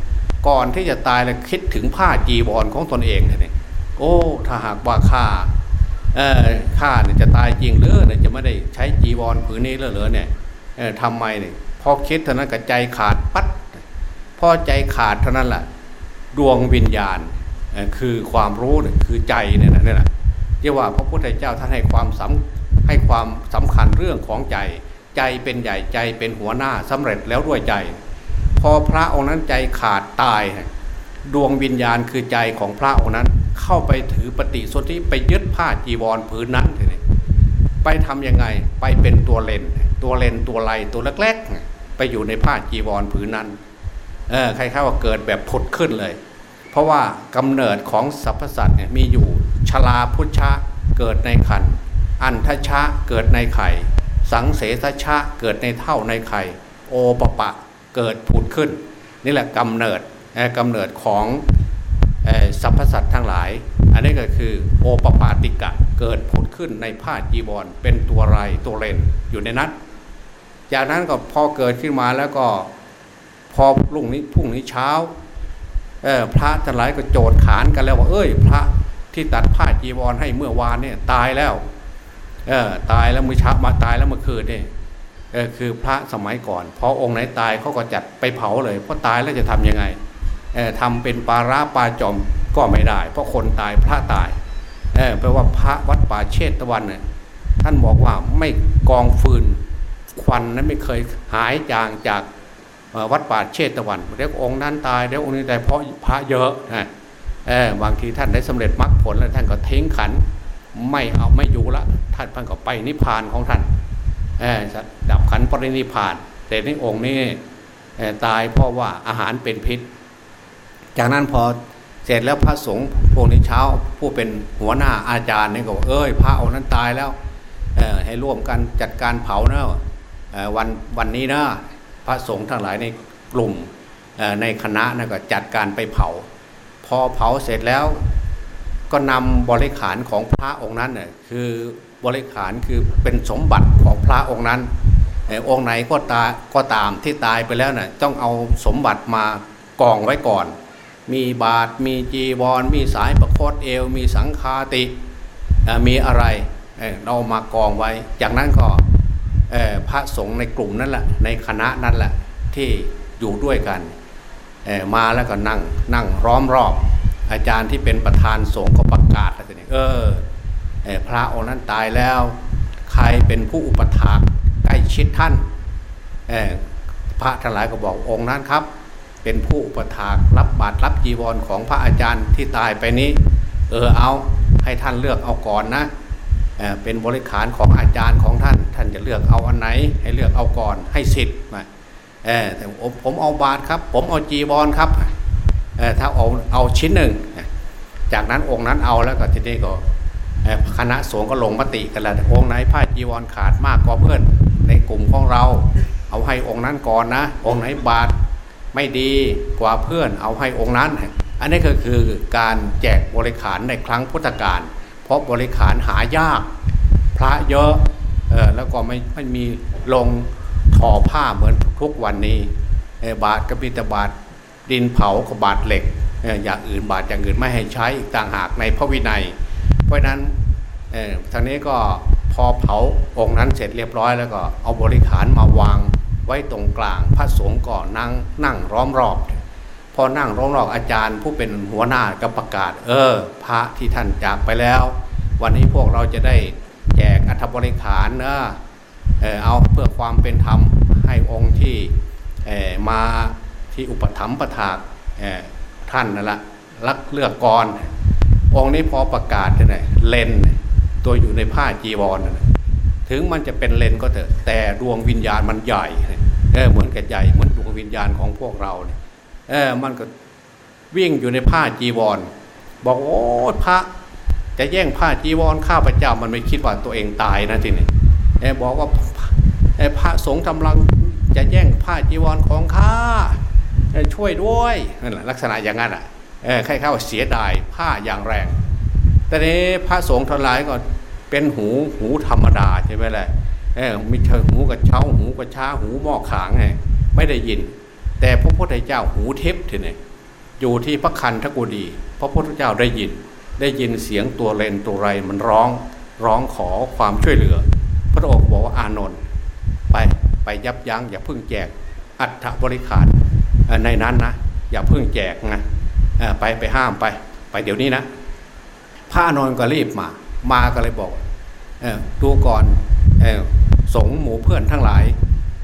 ก่อนที่จะตายเลยคิดถึงผ้าจีวรของตนเองเนี่ยโอ้ถ้าหากว่าข้าเออข้าเนี่ยจะตายจริงหรือเนี่ยจะไม่ได้ใช้จีวรผืนนี้เลยเนี่ยเออทำไมเนี่ยพอคิดเท่านั้นก็ใจขาดปัด พอใจขาดเท่านั้นแหละดวงวิญญาณคือความรู้คือใจเนี่ยนะนี่แหละเรียกว่าพระพุทธเจ้าท่านให้ความสำให้ความสำคัญเรื่องของใจ ใจเป็นใหญ่ใจเป็นหัวหน้าสำเร็จแล้วด้วยใจ พอพระองค์นั้นใจขาดตาย ดวงวิญญาณคือใจของพระองค์นั้น เข้าไปถือปฏิสนธิไปยึดผ้าจีวรผืนนั้นทีนี้ไปทํำยังไงไปเป็นตัวเลนตัวเลนตัวไรตัวเล็กๆไปอยู่ในผ้าจีวรผืนนั้น เออใครๆว่าเกิดแบบผุดขึ้นเลย เพราะว่ากำเนิดของสรรพสัตว์เนี่ยมีอยู่ชลาพุชะเกิดในขัน อันทชะเกิดในไข่ สังเสสชะเกิดในเท่าในไข่ โอปปะเกิดผุดขึ้น นี่แหละกำเนิดกำเนิดของสรรพสัตว์ทั้งหลาย อันนี้ก็คือโอปปาติกะเกิดผุดขึ้นในผ้าจีวรเป็นตัวไรตัวเลนอยู่ในนั้น จากนั้นก็พอเกิดขึ้นมาแล้วก็ พอรุ่งนี้พรุ่งนี้เช้าพระทั้งหลายก็โจดขานกันแล้วว่าเอ้ย พระที่ตัดผ้าจีวรให้เมื่อวานเนี่ยตายแล้วเออตายแล้วมือเช้ามาตายแล้วเมื่อคืนเนี่ยเออคือพระสมัยก่อนพอองค์ไหนตายเขาก็จัดไปเผาเลยเพราะตายแล้วจะทํำยังไงทำเป็นปาราปาจอมก็ไม่ได้ เพราะคนตายพระตายเแปลว่าพระวัดป่าเชตตะวันเนี่ยท่านบอกว่าไม่กองฟืนควันนั้นไม่เคยหายจางจาก วัดป่าเชตตะวันเรียกองค์นั้นตายเรียกองค์นี้ตายเพราะพระเยอะนะบางทีท่านได้สำเร็จมรรคผลแล้วท่านก็ทิ้งขันไม่เอาไม่อยู่ละท่านพันก็ไปนิพพานของท่านดับขันปรินิพพาน แต่ในองค์นี้ตายเพราะว่าอาหารเป็นพิษ จากนั้นพอเสร็จแล้วพระสงฆ์พวกนี้เช้าผู้เป็นหัวหน้าอาจารย์นี่ก็เอ้ยพระองค์นั้นตายแล้วให้ร่วมกันจัดการเผาเนะวันวันนี้นะ พระสงฆ์ทั้งหลายในกลุ่มในคณะนะก็จัดการไปเผา พอเผาเสร็จแล้วก็นำบริขารของพระองค์นั้นเน่ยคือบริขารคือเป็นสมบัติของพระองค์นั้นองค์ไหนก็ตาก็ตามที่ตายไปแล้วน่ะต้องเอาสมบัติมากองไว้ก่อน มีบาทมีจีวร มีสายประคตเอว มีสังคาติมีอะไรเรามากองไว้ จากนั้นก็ พระสงฆ์ในกลุ่มนั่นแหละในคณะนั่นแหละที่อยู่ด้วยกันมาแล้วก็นั่งนั่งร้อมรอบ อาจารย์ที่เป็นประธานสงฆ์ก็ประกาศอะไรนี่เออพระองค์นั้นตายแล้ว ใครเป็นผู้อุปถากใกล้ชิดท่านพระทั้งหลายก็บอกองค์นั้นครับ เป็นผู้อุปถากรับบาตรรับจีวรของพระอาจารย์ที่ตายไปนี้ เออเอาให้ท่านเลือกเอาก่อนนะ เป็นบริขารของอาจารย์ของท่าน ท่านจะเลือกเอาอันไหน ให้เลือกเอาก่อนให้สิทธิ์มาเออแต่ผมเอาบาตรครับ ผมเอาจีวรครับเออถ้าเอาเอาชิ้นหนึ่ง จากนั้นองค์นั้นเอาแล้วก็ทีนี้ก็คณะสงฆ์ก็ลงมติกันแล้วองค์ไหนผ้าจีวรขาดมากกว่าเพื่อนในกลุ่มของเรา เอาให้องค์นั้นก่อนนะ องค์ไหนบาตรไม่ดีกว่าเพื่อน เอาให้องค์นั้น อันนี้ก็คือการแจกบริขารในครั้งพุทธกาล ราะบริขารหายาก พระเยอะออแล้วก็ไม่ไม่มีลงทอผ้าเหมือนทุกวันนี้บาทกระปิตบาทดินเผากับบาทเหล็กอย่างอื่นบาทอย่างอื่นไม่ให้ใช้อีกต่างหากในพระวินัย เพราะนั้นทางนี้ก็พอเผาองค์นั้นเสร็จเรียบร้อยแล้วก็เอาบริขารมาวางไว้ตรงกลาง พระสงฆ์ก็นั่งนั่งร้อมรอบ พอนั่งร้อมรอบอาจารย์ ผู้เป็นหัวหน้าก็ประกาศ เออ พระที่ท่านจากไปแล้ว วันนี้พวกเราจะได้แจกอัฐบริขารนะเออเอาเพื่อความเป็นธรรมให้องค์ที่มาที่อุปถัมภ์ประทากท่านนั่นแหละรักเลือกกรองค์นี้พอประกาศเลยเลนตัวอยู่ในผ้าจีวรถึงมันจะเป็นเลนก็เถอะแต่ดวงวิญญาณมันใหญ่เออเหมือนกับใหญ่เหมือนดวงวิญญาณของพวกเราเนี่ยเออมันก็วิ่งอยู่ในผ้าจีวร บอกโอ้พระ จะแย่งผ้าจีวรข้าพเจ้ามันไม่คิดว่าตัวเองตายนะทีนี้เออบอกว่าไอ้พระสงฆ์กำลังจะแย่งผ้าจีวรของข้าช่วยด้วยนั่นแหละลักษณะอย่างนั้นอะเออใครเข้าเสียดายผ้าอย่างแรง แต่นี้พระสงฆ์ทลายก็เป็นหูหูธรรมดาใช่ไหมล่ะเออมีเชิงหูกระเช้าหูกระช้าหูหม้อขางไงไม่ได้ยิน แต่พระพุทธเจ้าหูเทปทีนี่อยู่ที่พระคันทกุดี พระพุทธเจ้าได้ยิน ได้ยินเสียงตัวเลนตัวไรมันร้องร้องขอความช่วยเหลือ พระองค์บอกว่าอานนท์ไปไปยับยั้งอย่าเพิ่งแจกอัฐบริขารในนั้นนะอย่าเพิ่งแจกนะไปไปห้ามไป ไปเดี๋ยวนี้นะพระอนนท์ก็รีบมา มาก็เลยบอกออดูก่อนอสงหมู่เพื่อนทั้งหลาย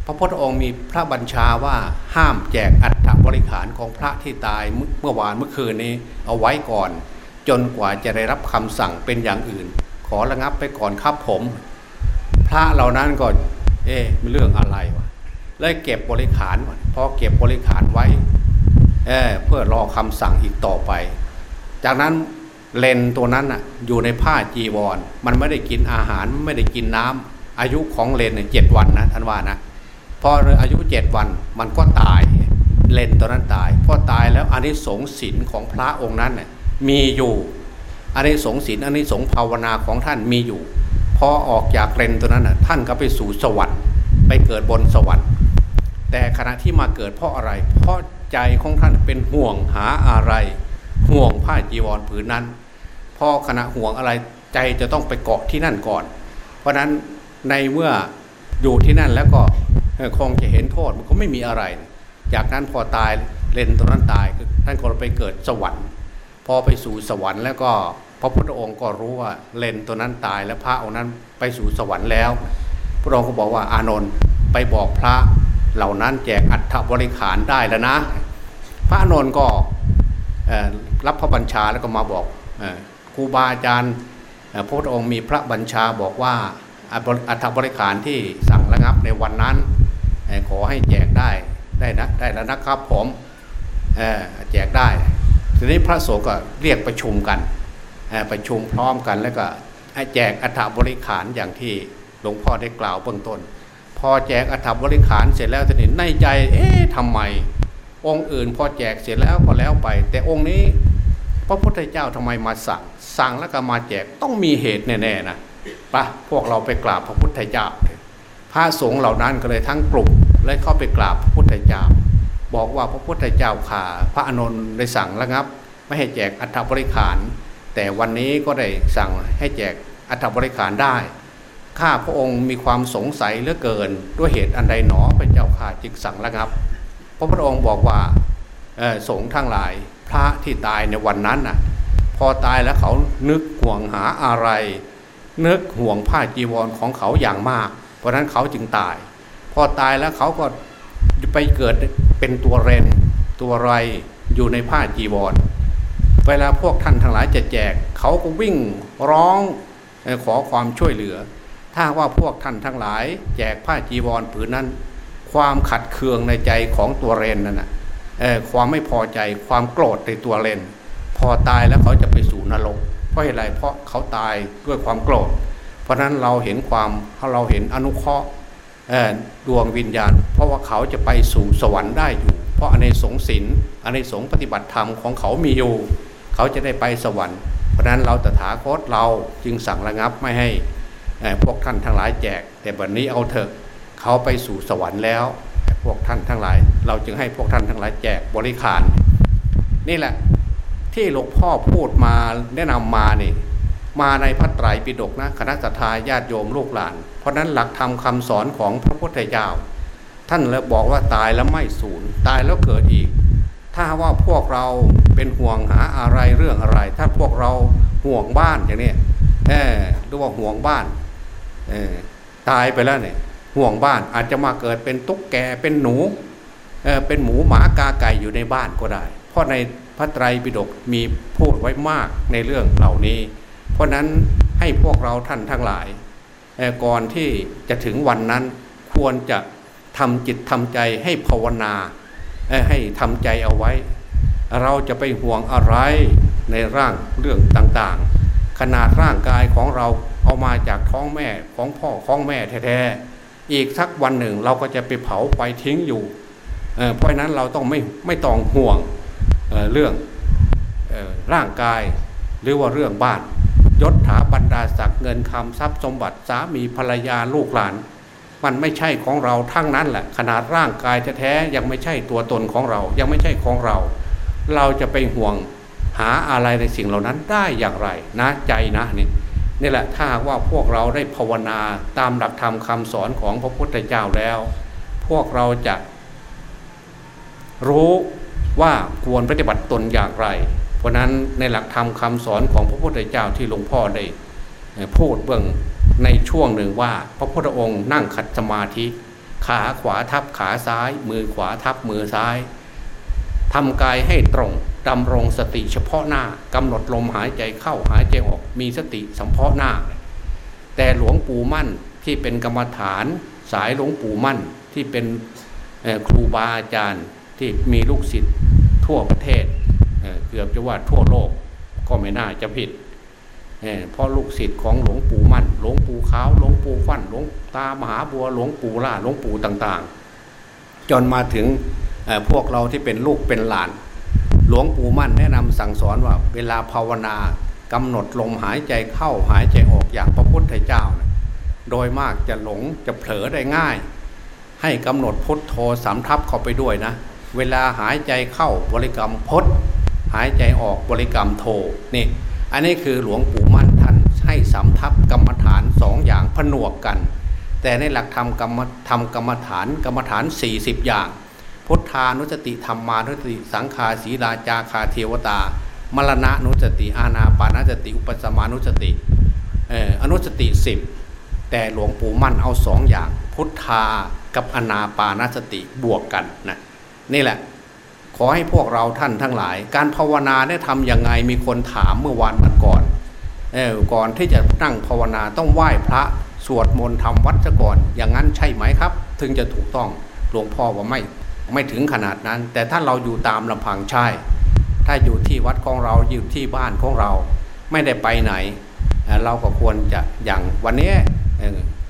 พระพุทธองค์มีพระบัญชาว่าห้ามแจกอัฐบริขารของพระที่ตายเมื่อวานเมื่อคืนนี้เอาไว้ก่อน จนกว่าจะได้รับคำสั่งเป็นอย่างอื่น ขอระงับไปก่อนครับผม พระเหล่านั้นก็เอ๊ะเรื่องอะไรวะเลยเก็บบริขารพอเก็บบริขารไว้เเพื่อรอคำสั่งอีกต่อไป จากนั้นเลนตัวนั้นอะอยู่ในผ้าจีวร มันไม่ได้กินอาหารไม่ได้กินน้ำอายุของเลนเนี่ยเจ็ดวันนะท่านว่านะพออายุเจ็ดวันมันก็ตายเลนตัวนั้นตายพอตายแล้วอันนี้สงสินของพระองค์นั้นเนี่ย มีอยู่อันนี้สงสินอันนี้สงภาวนาของท่านมีอยู่พอออกจากเลนตัวนั้นน่ะท่านก็ไปสู่สวรรค์ไปเกิดบนสวรรค์ แต่ขณะที่มาเกิดเพราะอะไร เพราะใจของท่านเป็นห่วงหาอะไร ห่วงผ้าจีวรผืนนั้น พอขณะห่วงอะไรใจจะต้องไปเกาะที่นั่นก่อน เพราะนั้นในเมื่ออยู่ที่นั่นแล้วก็คงจะเห็นโทษมันก็ไม่มีอะไร จากนั้นพอตายเลนตรงนั้นตายท่านก็ไปเกิดสวรรค์ พอไปสู่สวรรค์แล้วก็พระพุทธองค์ก็รู้ว่าเลนตัวนั้นตายแล้วพระองค์นั้นไปสู่สวรรค์แล้ว พระองค์ก็บอกว่าอานนท์ไปบอกพระเหล่านั้นแจกอัฐบริขารได้แล้วนะ พระอานนท์ก็รับพระบัญชาแล้วก็มาบอกครูบาอาจารย์พระพุทธองค์มีพระบัญชาบอกว่าอัฐบริขารที่สั่งระงับในวันนั้น ขอให้แจกได้ได้นะได้แล้วนะครับผมแจกได้ ทีนี้พระสงฆ์ก็เรียกประชุมกันประชุมพร้อมกันแล้วก็ให้แจกอัฐบริขารอย่างที่หลวงพ่อได้กล่าวเบื้องต้น พอแจกอัฐบริขารเสร็จแล้วทีนี้ในใจเอ๊ะทำไม องค์อื่นพอแจกเสร็จแล้วก็แล้วไป แต่องค์นี้พระพุทธเจ้าทำไมมาสั่ง สั่งแล้วก็มาแจกต้องมีเหตุแน่ๆนะปะพวกเราไปกราบพระพุทธเจ้าพระสงฆ์เหล่านั้นก็เลยทั้งกลุ่มเลยเข้าไปกราบพระพุทธเจ้า บอกว่าพระพุทธเจ้าข่าพระอนุนได้สั่งแล้วครับ ไม่ให้แจกอัฐบริขาร แต่วันนี้ก็ได้สั่งให้แจกอัฐบริขารได้ ข้าพระองค์มีความสงสัยเหลือเกิน ด้วยเหตุอันใดหนอพระเจ้าข่าจึงสั่งแล้วครับ พระพุทธองค์บอกว่าสงฆ์ทั้งหลายพระที่ตายในวันนั้นน่ะพอตายแล้วเขานึกห่วงหาอะไร นึกห่วงผ้าจีวรของเขาอย่างมาก เพราะนั้นเขาจึงตาย พอตายแล้วเขาก็ ไปเกิดเป็นตัวเรน ตัวไรอยู่ในผ้าจีวร เวลาพวกท่านทั้งหลายจะแจก เขาก็วิ่งร้องขอความช่วยเหลือ ถ้าว่าพวกท่านทั้งหลาย แจกผ้าจีวรผืนนั้น ความขัดเคืองในใจของตัวเรนนั่นนะความไม่พอใจความโกรธในตัวเลนพอตายแล้วเขาจะไปสู่นรกเพราะอะไรเพราะเขาตายด้วยความโกรธ เพราะนั้นเราเห็นความเราเห็นอนุเคราะห์ ดวงวิญญาณ เพราะว่าเขาจะไปสู่สวรรค์ได้อยู่ เพราะอเนสงสินอเนสงปฏิบัติธรรมของเขามีอยู่ เขาจะได้ไปสวรรค์ เพราะนั้นเราตถาคตเราจึงสั่งระงับไม่ให้พวกท่านทั้งหลายแจก แต่วันนี้เอาเถอะเขาไปสู่สวรรค์แล้วพวกท่านทั้งหลาย เราจึงให้พวกท่านทั้งหลายแจกบริขาร นี่แหละที่หลวงพ่อพูดมาแนะนำมานี่มาในพระไตรปิฎกนะคณะสัตยาญาติโยมลูกหลาน เพราะนั้นหลักธรรมคาสอนของพระพุทธเจ้าท่านเลยบอกว่าตายแล้วไม่สูญตายแล้วเกิดอีก ถ้าว่าพวกเราเป็นห่วงหาอะไรเรื่องอะไร ถ้าพวกเราห่วงบ้านอย่างนี้เออหรือว่าห่วงบ้านเออตายไปแล้วเนี่ยห่วงบ้านอาจจะมาเกิดเป็นตุ๊กแกเป็นหนูเออเป็นหมูหมากาไก่อยู่ในบ้านก็ได้ เพราะในพระไตรปิฎกมีพูดไว้มากในเรื่องเหล่านี้ เพราะนั้นให้พวกเราท่านทั้งหลาย ก่อนที่จะถึงวันนั้นควรจะทำจิตทำใจให้ภาวนาให้ทำใจเอาไว้ เราจะไปห่วงอะไรในร่างเรื่องต่างๆ ขนาดร่างกายของเราเอามาจากท้องแม่ของพ่อของแม่แท้ๆอีกสักวันหนึ่งเราก็จะไปเผาไปทิ้งอยู่เเพราะนั้นเราต้องไม่ไม่ต้องห่วงเเรื่องอร่างกายหรือว่าเรื่องบ้าน ยศถาบรรดาศักดิ์เงินคำทรัพย์สมบัติสามีภรรยาลูกหลาน มันไม่ใช่ของเราทั้งนั้นแหละขนาดร่างกายแท้ๆยังไม่ใช่ตัวตนของเรา ยังไม่ใช่ของเรา เราจะไปห่วงหาอะไรในสิ่งเหล่านั้นได้อย่างไรนะใจนะนี่นี่แหละถ้าว่าพวกเราได้ภาวนาตามหลักธรรมคำสอนของพระพุทธเจ้าแล้ว พวกเราจะรู้ว่าควรปฏิบัติตนอย่างไร เพราะนั้นในหลักธรรมคาสอนของพระพุทธเจ้าที่หลวงพ่อได้พูดเบื้องในช่วงหนึ่งว่า พระพุทธองค์นั่งขัดสมาธิ ขาขวาทับขาซ้าย มือขวาทับมือซ้ายทำกายให้ตรงดำรงสติเฉพาะหน้ากำหนดลมหายใจเข้าหายใจออกมีสติสัมเพาะหน้า แต่หลวงปู่มั่นที่เป็นกรรมฐานสายหลวงปู่มั่นที่เป็นครูบาอาจารย์ที่มีลูกศิษย์ทั่วประเทศ เกือบจะว่าทั่วโลกก็ไม่น่าจะผิดเพราะลูกศิษย์ของหลวงปู่มั่น หลวงปู่ขาว หลวงปู่ฟั่น หลวงตามหาบัว หลวงปู่ล่า หลวงปู่ต่างๆ จนมาถึงพวกเราที่เป็นลูกเป็นหลาน หลวงปู่มั่นแนะนำสั่งสอนว่าเวลาภาวนากำหนดลมหายใจเข้าหายใจออกอย่างพระพุทธเจ้า โดยมากจะหลงจะเผลอได้ง่าย ให้กำหนดพุทโธสำทับเข้าไปด้วยนะ เวลาหายใจเข้าบริกรรมพด หายใจออกบริกรรมโทนี่อันนี้คือหลวงปู่มั่นท่านให้สำทับกรรมฐานสองอย่างผนวกกัน แต่ในหลักธรรมกรรมธรรมกรรมฐานกรรมฐาน 40 อย่าง พุทธานุสติธรรมานุสติสังคาศีลาจาคาเทวตามรณะนุสติอาณาปานุสติ อุปสมานุสติอนุสติสิบแต่หลวงปู่มั่นเอาสองอย่าง พุทธากับอนาปานสติบวกกันนะนี่แหละ ขอให้พวกเราท่านทั้งหลาย การภาวนาเนี่ยทำยังไงมีคนถามเมื่อวานมันก่อนเออก่อนที่จะนั่งภาวนาต้องไหว้พระสวดมนต์ทำวัดซะก่อน อย่างนั้นใช่ไหมครับ ถึงจะถูกต้องหลวงพ่อว่าไม่ไม่ถึงขนาดนั้น แต่ถ้าเราอยู่ตามลำพังใช่ ถ้าอยู่ที่วัดของเราอยู่ที่บ้านของเรา ไม่ได้ไปไหน เราก็ควรจะอย่างวันนี้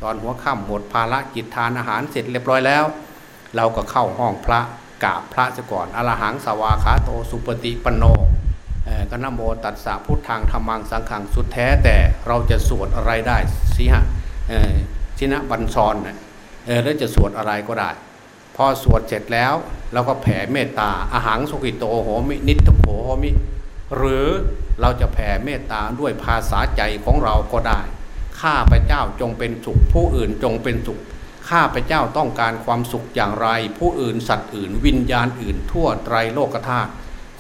ตอนหัวค่ำหมดภาระกิจทานอาหารเสร็จเรียบร้อยแล้ว เราก็เข้าห้องพระ กราบพระซะก่อนอรหังสวาขาโตสุปฏิปโนก็นโมตัสสะพุทธังธรรมังสังขังสุดแท้แต่เราจะสวดอะไรได้สิฮะชินะบัญชรนะแล้วจะสวดอะไรก็ได้ พอสวดเสร็จแล้วเราก็แผ่เมตตาอาหังสุกิโตโหมินิตโหมิ หรือเราจะแผ่เมตตาด้วยภาษาใจของเราก็ได้ข้าพเจ้าจงเป็นสุขผู้อื่นจงเป็นสุข ข้าพเจ้าต้องการความสุขอย่างไร ผู้อื่นสัตว์อื่น วิญญาณอื่น ทั่วไตรโลกธาตุ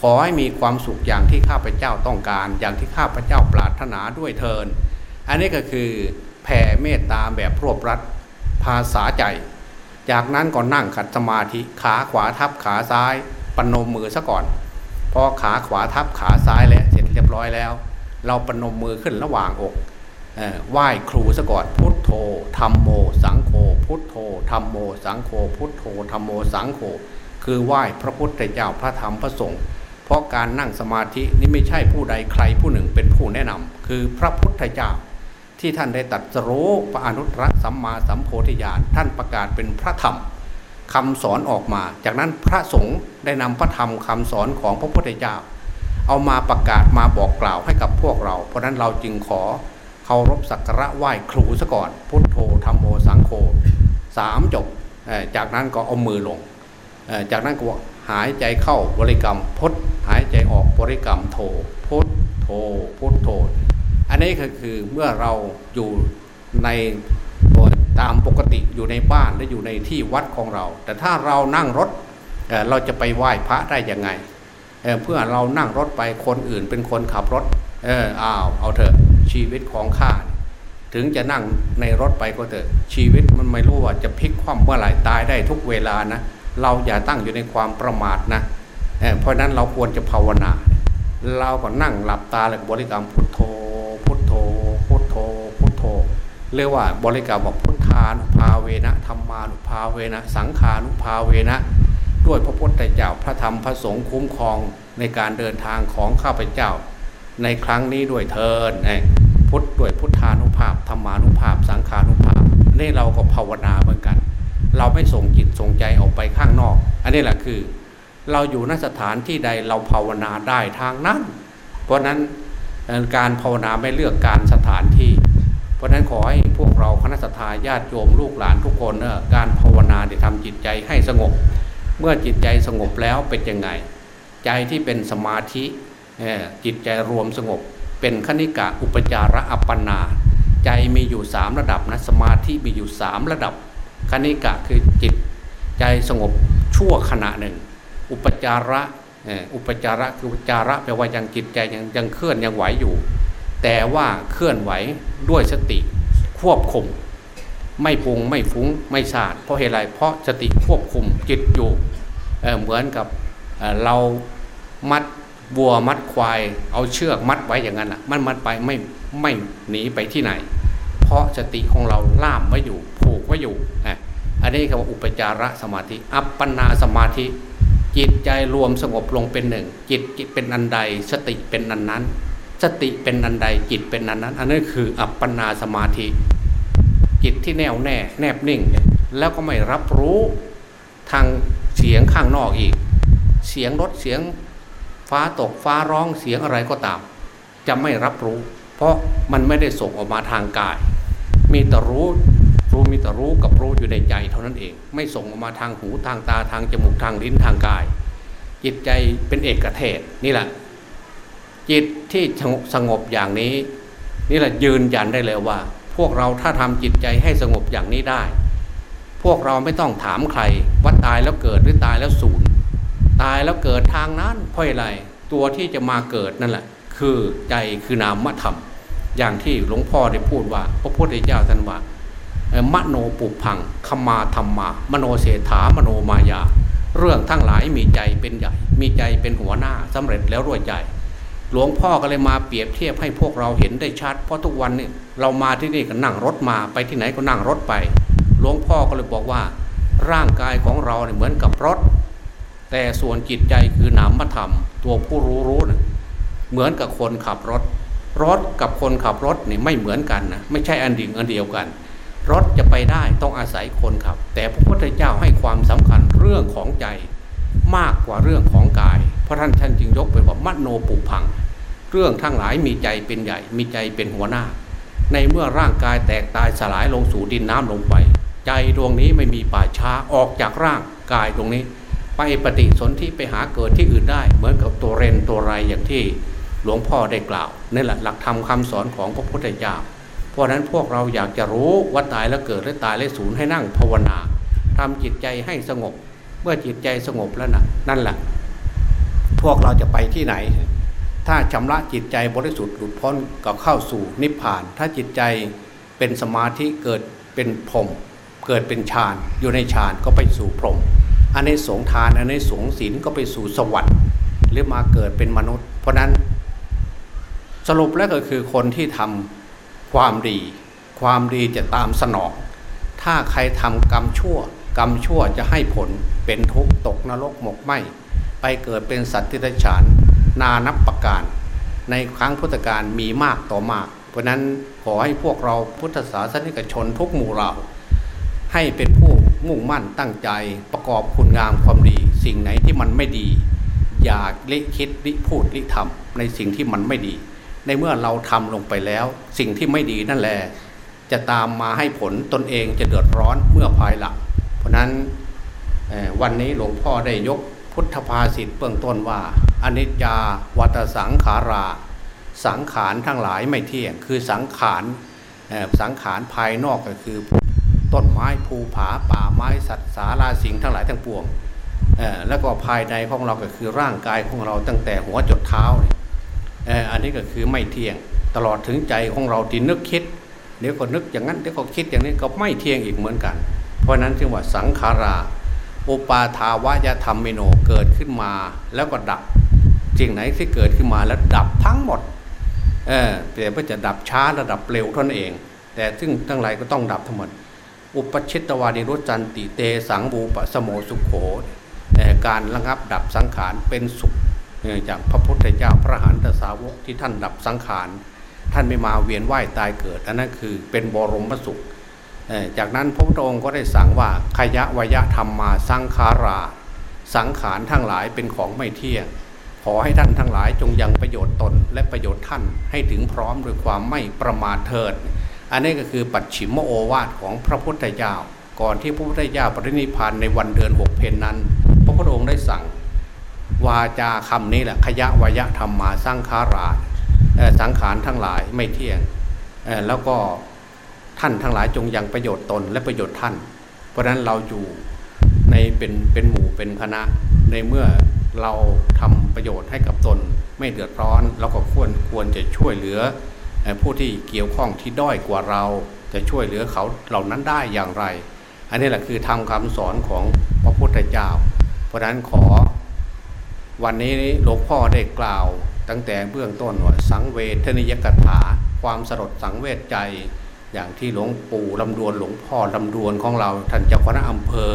ขอให้มีความสุขอย่างที่ข้าพเจ้าต้องการ อย่างที่ข้าพเจ้าปรารถนาด้วยเทิน อันนี้ก็คือแผ่เมตตาแบบรวบรัดภาษาใจ จากนั้นก็นั่งขัดสมาธิขาขวาทับขาซ้ายปนมมือซะก่อน พอขาขวาทับขาซ้ายแล้วเสร็จเรียบร้อยแล้ว เราปนมมือขึ้นระหว่างอก ไหว้ครูซะก่อนพุทโธธรรมโม สังโฆพุทโธธรรมโม สังโฆพุทโธธรรมโมสังโฆคือไหว้พระพุทธเจ้าพระธรรมพระสงฆ์เพราะการนั่งสมาธินี่ไม่ใช่ผู้ใดใครผู้หนึ่งเป็นผู้แนะนำคือพระพุทธเจ้า ที่ท่านได้ตัดสรู้พระอนุตตรสัมมาสัมโพธิญาณท่านประกาศเป็นพระธรรมคำสอนออกมา จากนั้นพระสงฆ์ได้นำพระธรรมคำสอนของพระพุทธเจ้า เอามาประกาศมาบอกกล่าวให้กับพวกเรา เพราะนั้นเราจึงขอ เคารพสักการะไหว้ครูซะก่อน พุทโธธรรมโมสังโฆสามจบจากนั้นก็เอามือลง จากนั้นก็หายใจเข้าบริกรรมพุทหายใจออกบริกรรมโทพุทโธพุทโธอันนี้ก็คือเมื่อเราอยู่ในตามปกติอยู่ในบ้านและอยู่ในที่วัดของเรา แต่ถ้าเรานั่งรถเราจะไปไหว้พระได้ยังไงเเพื่อเรานั่งรถไปคนอื่นเป็นคนขับรถเอออ้าวเอาเถอะ ชีวิตของข้าถึงจะนั่งในรถไปก็เถอะชีวิตมันไม่รู้ว่าจะพลิกคว่ำเมื่อไหร่ตายได้ทุกเวลานะเราอย่าตั้งอยู่ในความประมาทนะเเพราะนั้นเราควรจะภาวนา เราก็นั่งหลับตาแล้วบริกรรมพุทโธ พุทโธ พุทโธ พุทโธเรียกว่าบริกรรมว่าพุทธานุภาเวนะธรรมานุภาเวนะ สังขานุภาเวนะ ด้วยพระพุทธเจ้าพระธรรมพระสงฆ์คุ้มครองในการเดินทางของข้าพเจ้า ในครั้งนี้ด้วยเทินพุทธด้วยพุทธานุภาพธรรมานุภาพ สังขานุภาพนี่เราก็ภาวนาเหมือนกัน เราไม่ส่งจิตส่งใจออกไปข้างนอก อันนี้แหละคือ เราอยู่นสถานที่ใดเราภาวนาได้ทางนั้น เพราะนั้นการภาวนาไม่เลือกการสถานที่ เพราะนั้นขอให้พวกเราคณะสัตยาญาติโยมลูกหลานทุกคนเนอการภาวนาได้ทำจิตใจให้สงบ เมื่อจิตใจสงบแล้วเป็นยังไง ใจที่เป็นสมาธิ จิตใจรวมสงบ เป็นคณิกะอุปจาระอัปปนา ใจมีอยู่สามระดับนะสมาธิมีอยู่สามระดับ คณิกะคือจิตใจสงบชั่วขณะหนึ่ง อุปจาระอุปจาระคืออุปจาระแปลว่ายังจิตใจยังยังเคลื่อนยังไหวอยู่ แต่ว่าเคลื่อนไหวด้วยสติควบคุม ไม่ปุงไม่ฟุ้งไม่สาดเพราะเหตุไรเพราะสติควบคุมจิตอยู่เเหมือนกับเเรามัด วัวมัดควาย เอาเชือกมัดไว้อย่างนั้นอะมันมัดไปไม่ไม่หนีไปที่ไหน เพราะสติของเราล่ามไว้อยู่ผูกไว้อยู่อันนี้คำว่าอุปจารสมาธิ อัปปนาสมาธิ จิตใจรวมสงบลงเป็นหนึ่ง จิตจิตเป็นอันใด สติเป็นอันนั้น สติเป็นอันใดจิตเป็นอันนั้น อันนี้คืออัปปนาสมาธิ จิตที่แน่วแน่แนบนิ่ง แล้วก็ไม่รับรู้ทางเสียงข้างนอกอีก เสียงรถเสียง ฟ้าตกฟ้าร้องเสียงอะไรก็ตาม จะไม่รับรู้ เพราะมันไม่ได้ส่งออกมาทางกาย มีแต่รู้รู้มีแต่รู้กับรู้อยู่ในใจเท่านั้นเอง ไม่ส่งออกมาทางหูทางตาทางจมูกทางลิ้นทางกาย จิตใจเป็นเอกเทศนี่แหละ จิตที่สงบอย่างนี้ นี่แหละยืนยันได้เลยว่า พวกเราถ้าทำจิตใจให้สงบอย่างนี้ได้ พวกเราไม่ต้องถามใครว่าตายแล้วเกิดหรือตายแล้วสูญ ตายแล้วเกิดทางนั้นเพราะอะไรตัวที่จะมาเกิดนั่นแหละ คือใจคือนามธรรม อย่างที่หลวงพ่อได้พูดว่า พระพุทธเจ้าท่านว่ามโนปุพังขมาธรรมา มโนเศรษฐามโนมายา เรื่องทั้งหลายมีใจเป็นใหญ่ มีใจเป็นหัวหน้าสำเร็จแล้วรวยใจ หลวงพ่อก็เลยมาเปรียบเทียบให้พวกเราเห็นได้ชัด เพราะทุกวันนี้เรามาที่นี่ก็นั่งรถมาไปที่ไหนก็นั่งรถไป หลวงพ่อก็เลยบอกว่า ร่างกายของเราเนี่ยเหมือนกับรถ แต่ส่วนจิตใจคือนามธรรม ตัวผู้รู้รู้นะเหมือนกับคนขับรถ รถกับคนขับรถนี่ไม่เหมือนกันนะไม่ใช่อันดิ่งอันเดียวกัน รถจะไปได้ต้องอาศัยคนขับ แต่พระพุทธเจ้าให้ความสำคัญเรื่องของใจมากกว่าเรื่องของกาย เพราะท่านท่านจึงยกไปว่ามโนปุพัง เรื่องทั้งหลายมีใจเป็นใหญ่ มีใจเป็นหัวหน้า ในเมื่อร่างกายแตกตายสลายลงสู่ดินน้ำลงไป ใจดวงนี้ไม่มีป่าช้าออกจากร่างกายตรงนี้ ไปปฏิสนธิไปหาเกิดที่อื่นได้ เหมือนกับตัวเรนตัวไรอย่างที่หลวงพ่อได้กล่าวนี่แหละหลักธรรมคาสอนของพระพุทธเจ้า เพราะนั้นพวกเราอยากจะรู้ว่าตายแล้วเกิดและตายแล้วสูญให้นั่งภาวนาทำจิตใจให้สงบ เมื่อจิตใจสงบแล้วนะนั่นแหละพวกเราจะไปที่ไหน ถ้าชำระจิตใจบริสุทธิ์หลุดพ้นก็เข้าสู่นิพพาน ถ้าจิตใจเป็นสมาธิเกิดเป็นพรมเกิดเป็นฌานอยู่ในฌานก็ไปสู่พรม อันในสงทานอันในสงศีลก็ไปสู่สวรรค์หรือมาเกิดเป็นมนุษย์ เพราะนั้นสรุปแล้วก็คือคนที่ทำความดี ความดีจะตามสนอง ถ้าใครทำกรรมชั่ว กรรมชั่วจะให้ผลเป็นทุกข์ตกนรกหมกไหมไปเกิดเป็นสัตว์ที่ได้ฉานนานับประการ ในครั้งพุทธกาลมีมากต่อมาก เพราะนั้นขอให้พวกเราพุทธศาสนิกชนทุกหมู่เราให้เป็นผู้ มุ่งมั่นตั้งใจประกอบคุณงามความดี สิ่งไหนที่มันไม่ดี อย่าลิคิดลิพูดลิทำในสิ่งที่มันไม่ดี ในเมื่อเราทำลงไปแล้ว สิ่งที่ไม่ดีนั่นแหละจะตามมาให้ผลตนเองจะเดือดร้อนเมื่อภายหลังเพราะนั้นวันนี้หลวงพ่อได้ยกพุทธภาษิตเบื้องต้นว่า อนิจจาวัตสังขารา สังขารทั้งหลายไม่เที่ยง คือสังขารสังขารภายนอกก็คือ ต้นไม้ภูผาป่าไม้สัตว์สาราสิงทั้งหลายทั้งปวงแล้วก็ภายในของเราก็คือร่างกายของเราตั้งแต่หัวจดเท้าเนี่ยอันนี้ก็คือไม่เที่ยงตลอดถึงใจของเราที่นึกคิดเดี๋ยวก็นึกอย่างนั้นเดี๋ยวก็คิดอย่างนี้ก็ไม่เที่ยงอีกเหมือนกัน เพราะนั้นจึงว่าสังขาราอุปาทาวายธรรมเมโนเกิดขึ้นมาแล้วก็ดับสิ่งไหนที่เกิดขึ้นมาแล้วดับทั้งหมดเออแต่ว่าจะดับช้าระดับเร็วเท่านั้นเอง แต่ซึ่งทั้งหลายก็ต้องดับทั้งหมด อุปชิตวานิรุจันติเตสังบูปสโมสุขโข การระงับดับสังขารเป็นสุขจากพระพุทธเจ้าพระหันตสาวกที่ท่านดับสังขารท่านไม่มาเวียนว่ายตายเกิดอันนั้นคือเป็นบรมสุข จากนั้นพระพุทธองค์ก็ได้สั่งว่าขยะวยะธรรมมาสังขารา สังขารทั้งหลายเป็นของไม่เที่ยง ขอให้ท่านทั้งหลายจงยังประโยชน์ตนและประโยชน์ท่านให้ถึงพร้อมด้วยความไม่ประมาทเถิด อันนี้ก็คือปัจฉิมโอวาทของพระพุทธเจ้า ก่อนที่พระพุทธเจ้าปรินิพานในวันเดือนหกเพนนั้น พระพุทธองค์ได้สั่ง วาจาคำนี้แหละขยะวยะธรรมมาสร้างคาราสังขารทั้งหลายไม่เที่ยงแล้วก็ท่านทั้งหลายจงยังประโยชน์ตนและประโยชน์ท่าน เพราะนั้นเราอยู่ในเป็นเป็นหมู่เป็นคณะในเมื่อเราทำประโยชน์ให้กับตน ไม่เดือดร้อนเราก็ควรควรจะช่วยเหลือ ผู้ที่เกี่ยวข้องที่ด้อยกว่าเราจะช่วยเหลือเขาเหล่านั้นได้อย่างไร อันนี้แหละคือทำคำสอนของพระพุทธเจ้า เพราะนั้นขอ วันนี้หลวงพ่อได้กล่าว ตั้งแต่เบื้องต้นว่าสังเวทนิยกถา ความสลดสังเวชใจ อย่างที่หลวงปู่ลำดวนหลวงพ่อลำดวนของเราท่านเจ้าคณะอำเภอ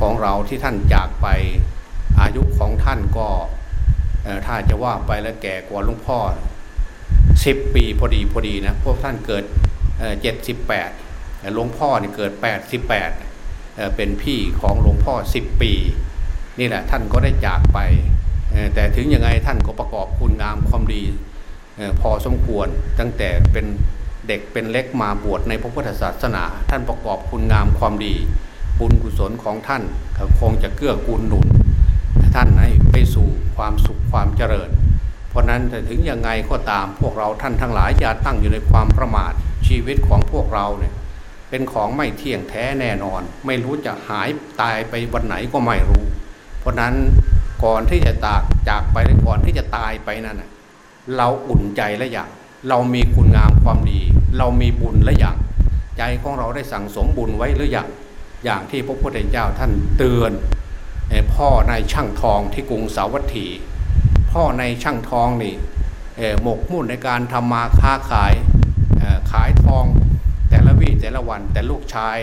ของเราที่ท่านจากไปอายุของท่านก็ถ้าจะว่าไปแล้วแก่กว่าหลวงพ่อ สิบปีพอดีพอดีนะพวกท่านเกิดเจ็ดสิบแปดหลวงพ่อเนี่ยเกิดแปดสิบแปดเป็นพี่ของหลวงพ่อสิบปี นี่แหละท่านก็ได้จากไป แต่ถึงยังไงท่านก็ประกอบคุณงามความดีพอสมควรตั้งแต่เป็นเด็กเป็นเล็กมาบวชในพระพุทธศาสนา ท่านประกอบคุณงามความดี บุญกุศลของท่านคงจะเกื้อกูลหนุน ท่านให้ไปสู่ความสุขความเจริญ เพราะนั้นถึงยังไงก็ตามพวกเราท่านทั้งหลายอย่าตั้งอยู่ในความประมาทชีวิตของพวกเราเนี่ยเป็นของไม่เที่ยงแท้แน่นอน ไม่รู้จะหายตายไปวันไหนก็ไม่รู้ เพราะนั้นก่อนที่จะตากจากไปก่อนที่จะตายไปนั่นเราอุ่นใจและอย่าง เรามีคุณงามความดี เรามีบุญและอย่าง ใจของเราได้สั่งสมบุญไว้หรืออย่าง อย่างที่พระพุทธเจ้าท่านเตือนพ่อในช่างทองที่กรุงสาวัตถี พ่อในช่างทองนี่หมกมุ่นในการทำมาค้าขายขายทองแต่ละวี่แต่ละวันแต่ลูกชาย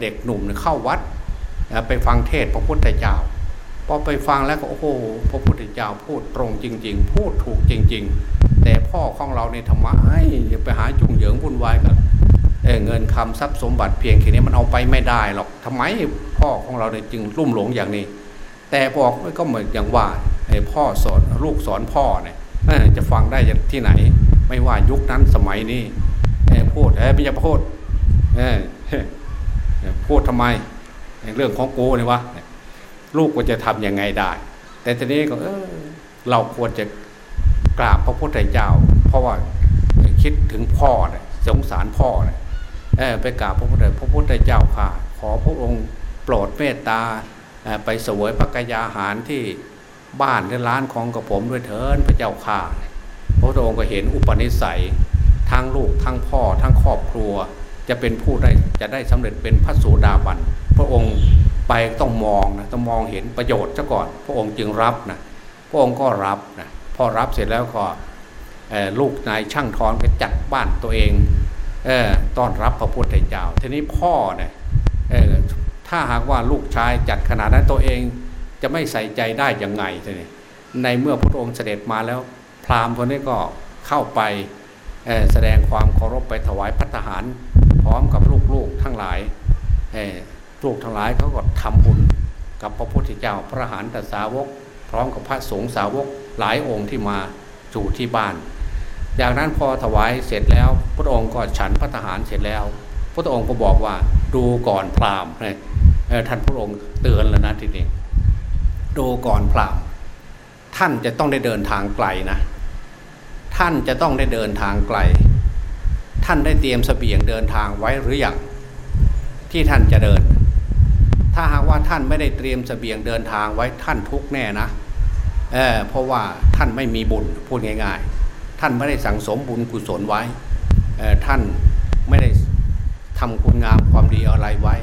เด็กหนุ่มเข้าวัดไปฟังเทศพระพุทธเจ้าพอไปฟังแล้วก็โอ้โหพระพุทธเจ้าพูดตรงจริง ๆ พูดถูกจริง ๆ แต่พ่อของเราในธรรมะอย่าไปหาจุงเหยิงวุ่นวายกับเงินคำทรัพย์สมบัติเพียงแค่นี้มันเอาไปไม่ได้หรอกทำไมพ่อของเราเนี่ยจึงรุ่มหลงอย่างนี้ แต่บอกก็เหมือนอย่างว่าพ่อสอนลูกสอนพ่อเนี่ยจะฟังได้ที่ไหน ไม่ว่ายุคนั้นสมัยนี้พูดเอ้ไม่จะพูดพูดทำไมเรื่องของโกเนี่ยวะลูกก็จะทํำยังไงได้ แต่ทีนี้ก็เออเราควรจะกราบพระพุทธเจ้า เพราะว่าคิดถึงพ่อเนี่ยสงสารพ่อเนี่ยไปกราบพระพุทธพระพุทธเจ้าค่ะ ขอพระองค์โปรดเมตตา ไปสวยพระกยาหารที่บ้านและร้านของกระผมด้วยเถินพระเจ้าค่ะพระองค์ก็เห็นอุปนิสัยทั้งลูกทั้งพ่อทั้งครอบครัว จะเป็นผู้ได้จะได้สำเร็จเป็นพระโสดาบันพระองค์ไปต้องมองนะต้องมองเห็นประโยชน์ซะก่อน พระองค์จึงรับนะพระองค์ก็รับนะพอรับเสร็จแล้วก็ลูกนายช่างทอนก็จัดบ้านตัวเองต้อนรับพระพุทธเจ้า ทีนี้พ่อเนี่ย ถ้าหากว่าลูกชายจัดขนาดนั้นตัวเองจะไม่ใส่ใจได้ยังไงทีนี้ในเมื่อพระองค์เสด็จมาแล้ว พราหมณ์คนนี้ก็เข้าไปแสดงความเคารพไปถวายพัฒหาร พร้อมกับลูกๆทั้งหลายลูกทั้งหลายเขาก็ทำบุญกับพระพุทธเจ้าพระหานตสาวก พร้อมกับพระสงฆ์สาวกหลายองค์ที่มาจู่ที่บ้าน จากนั้นพอถวายเสร็จแล้ว พระองค์ก็ฉันพระทหารเสร็จแล้ว พระองค์ก็บอกว่าดูก่อนพราหมณ์ ท่านพระองค์เตือนแล้วนะทีนี้ดูก่อนพราหมณ์ท่านจะต้องได้เดินทางไกลนะ ท่านจะต้องได้เดินทางไกล ท่านได้เตรียมสเสบียงเดินทางไว้หรืออยังที่ท่านจะเดิน ถ้าหากว่าท่านไม่ได้เตรียมสเสบียงเดินทางไว้ท่านทุกแน่นะเเพราะว่าท่านไม่มีบุญพูดง่าย ๆ ท่านไม่ได้สั่งสมบุญกุศลไว้ท่านไม่ได้ทำคุณงามความดีอะไรไว้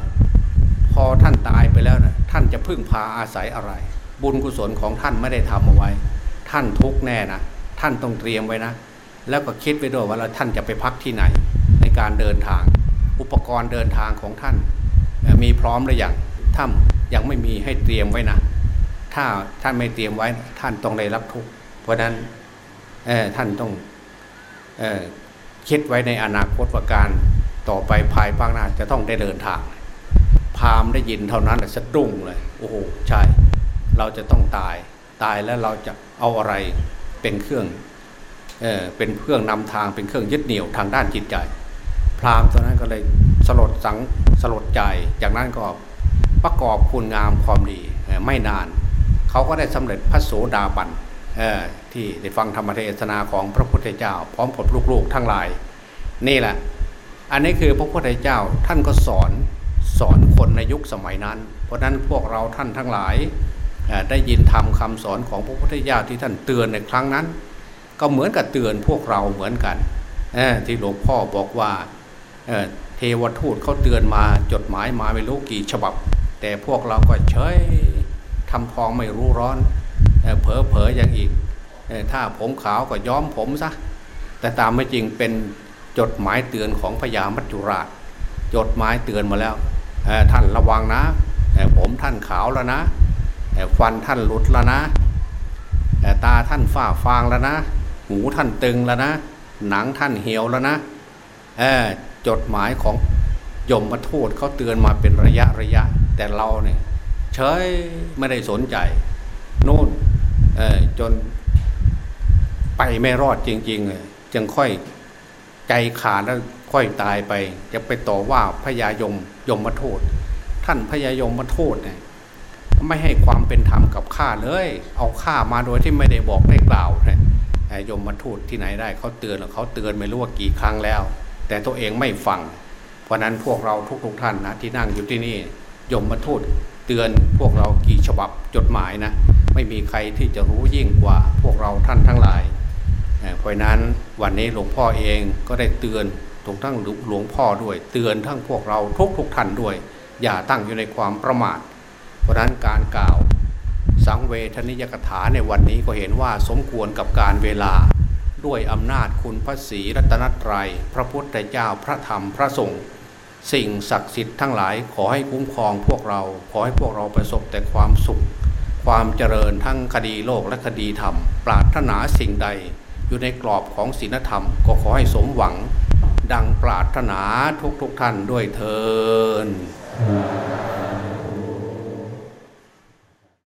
พอท่านตายไปแล้วนะท่านจะพึ่งพาอาศัยอะไร บุญกุศลของท่านไม่ได้ทำเอาไว้ ท่านทุกแน่นะท่านต้องเตรียมไว้นะ แล้วก็คิดไปด้วยว่าท่านจะไปพักที่ไหน ในการเดินทาง อุปกรณ์เดินทางของท่าน มีพร้อมหรือยังถ้ายังไม่มีให้เตรียมไว้นะ ถ้าท่านไม่เตรียมไว้ท่านต้องได้รับทุกเพราะนั้นท่านต้องอคิดไว้ในอนาคตว่าการต่อไปภายภาคหน้าจะต้องได้เดินทาง พามได้ยินเท่านั้นสะดุ้งเลยโอ้โหใช่ เราจะต้องตาย ตายแล้วเราจะเอาอะไรเป็นเครื่องเออเป็นเครื่องนำทางเป็นเครื่องยึดเหนี่ยวทางด้านจิตใจ พราหมณ์ตอนนั้นก็เลยสลดสังสลดใจ จากนั้นก็ประกอบคุณงามความดีไม่นาน เขาก็ได้สำเร็จพระโสดาบันที่ได้ฟังธรรมเทศนาของพระพุทธเจ้า พร้อมกับลูกๆทั้งหลาย นี่แหละ อันนี้คือพระพุทธเจ้าท่านก็สอน สอนคนในยุคสมัยนั้น เพราะนั้นพวกเราท่านทั้งหลายได้ยินธรรมคาสอนของพระพุทธเจ้าที่ท่านเตือนในครั้งนั้น ก็เหมือนกับเตือนพวกเราเหมือนกันที่หลวงพ่อบอกว่าเทวทูตเขาเตือนมาจดหมายมาไม่รู้กี่ฉบับ แต่พวกเราก็เฉยทำทองไม่รู้ร้อนเผลอเผออย่างอีกถ้าผมขาวก็ย้อมผมซะแต่ตามไม่จริงเป็นจดหมายเตือนของพญามัจจุราช จดหมายเตือนมาแล้ว ท่านระวังนะผมท่านขาวแล้วนะฟันท่านหลุดแล้วนะตาท่านฝ้าฟางแล้วนะ หูท่านตึงแล้วนะ หนังท่านเหี่ยวแล้วนะจดหมายของยมมาทูตเขาเตือนมาเป็นระยะระยะ แต่เราเนี่ยเฉยไม่ได้สนใจนู่นจนไปไม่รอดจริงๆจึงค่อยใจขาดแล้ว ค่อยตายไปจะไปต่อว่าพญายมยมมาโทษ ท่านพญายมมาโทษเนี่ยไม่ให้ความเป็นธรรมกับข้าเลย เอาข้ามาโดยที่ไม่ได้บอกได้กล่าวเนี่ยยมมาทูตที่ไหนได้เขาเตือนเขาเตือนไม่รู้ว่ากี่ครั้งแล้ว แต่ตัวเองไม่ฟัง เพราะนั้นพวกเราทุกๆทท่านนะที่นั่งอยู่ที่นี่ยมมาทูตเตือนพวกเรากี่ฉบับจดหมายนะไม่มีใครที่จะรู้ยิ่งกว่าพวกเราท่านทั้งหลายเพราะนั้นวันนี้หลวงพ่อเองก็ได้เตือน ทั้งหลวงพ่อด้วย เตือนทั้งพวกเราทุกทุกท่านด้วย อย่าตั้งอยู่ในความประมาท เพราะนั้นการกล่าว สังเวทนิยกถาในวันนี้ก็เห็นว่าสมควรกับการเวลาด้วยอำนาจคุณพระศรีรัตนตรยัย พระพุทธเจ้าพระธรรมพระสงฆ์สิ่งศักดิ์สิทธิ์ทั้งหลายขอให้คุ้มครองพวกเรา ขอให้พวกเราประสบแต่ความสุข ความเจริญทั้งคดีโลกและคดีธรรม ปรารถนาสิ่งใด อยู่ในกรอบของศีลธรรม ก็ขอให้สมหวัง ดังปรารถนาทุกทุกท่านด้วยเทอ